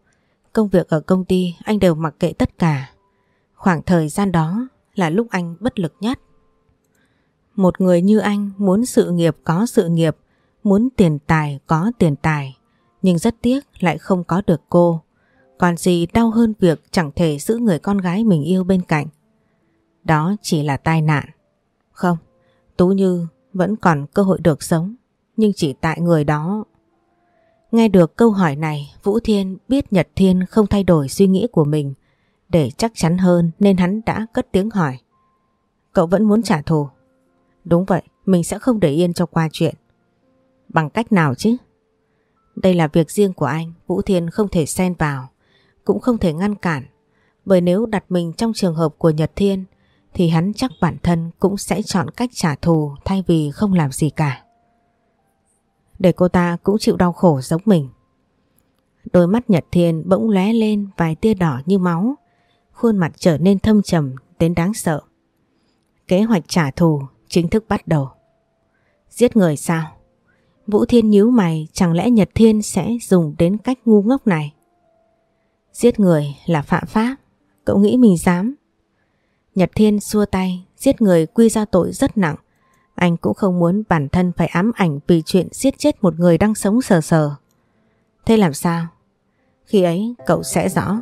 Công việc ở công ty anh đều mặc kệ tất cả Khoảng thời gian đó là lúc anh bất lực nhất Một người như anh muốn sự nghiệp có sự nghiệp Muốn tiền tài có tiền tài nhưng rất tiếc lại không có được cô. Còn gì đau hơn việc chẳng thể giữ người con gái mình yêu bên cạnh. Đó chỉ là tai nạn. Không, Tú Như vẫn còn cơ hội được sống, nhưng chỉ tại người đó. Nghe được câu hỏi này, Vũ Thiên biết Nhật Thiên không thay đổi suy nghĩ của mình. Để chắc chắn hơn nên hắn đã cất tiếng hỏi. Cậu vẫn muốn trả thù? Đúng vậy, mình sẽ không để yên cho qua chuyện. Bằng cách nào chứ? Đây là việc riêng của anh, Vũ Thiên không thể xen vào, cũng không thể ngăn cản. Bởi nếu đặt mình trong trường hợp của Nhật Thiên thì hắn chắc bản thân cũng sẽ chọn cách trả thù thay vì không làm gì cả. Để cô ta cũng chịu đau khổ giống mình. Đôi mắt Nhật Thiên bỗng lóe lên vài tia đỏ như máu, khuôn mặt trở nên thâm trầm đến đáng sợ. Kế hoạch trả thù chính thức bắt đầu. Giết người sao? Vũ Thiên nhíu mày chẳng lẽ Nhật Thiên sẽ dùng đến cách ngu ngốc này. Giết người là phạm pháp, cậu nghĩ mình dám. Nhật Thiên xua tay, giết người quy ra tội rất nặng, anh cũng không muốn bản thân phải ám ảnh vì chuyện giết chết một người đang sống sờ sờ. Thế làm sao? Khi ấy cậu sẽ rõ.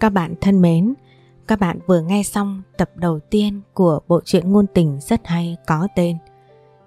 Các bạn thân mến, các bạn vừa nghe xong tập đầu tiên của bộ truyện ngôn tình rất hay có tên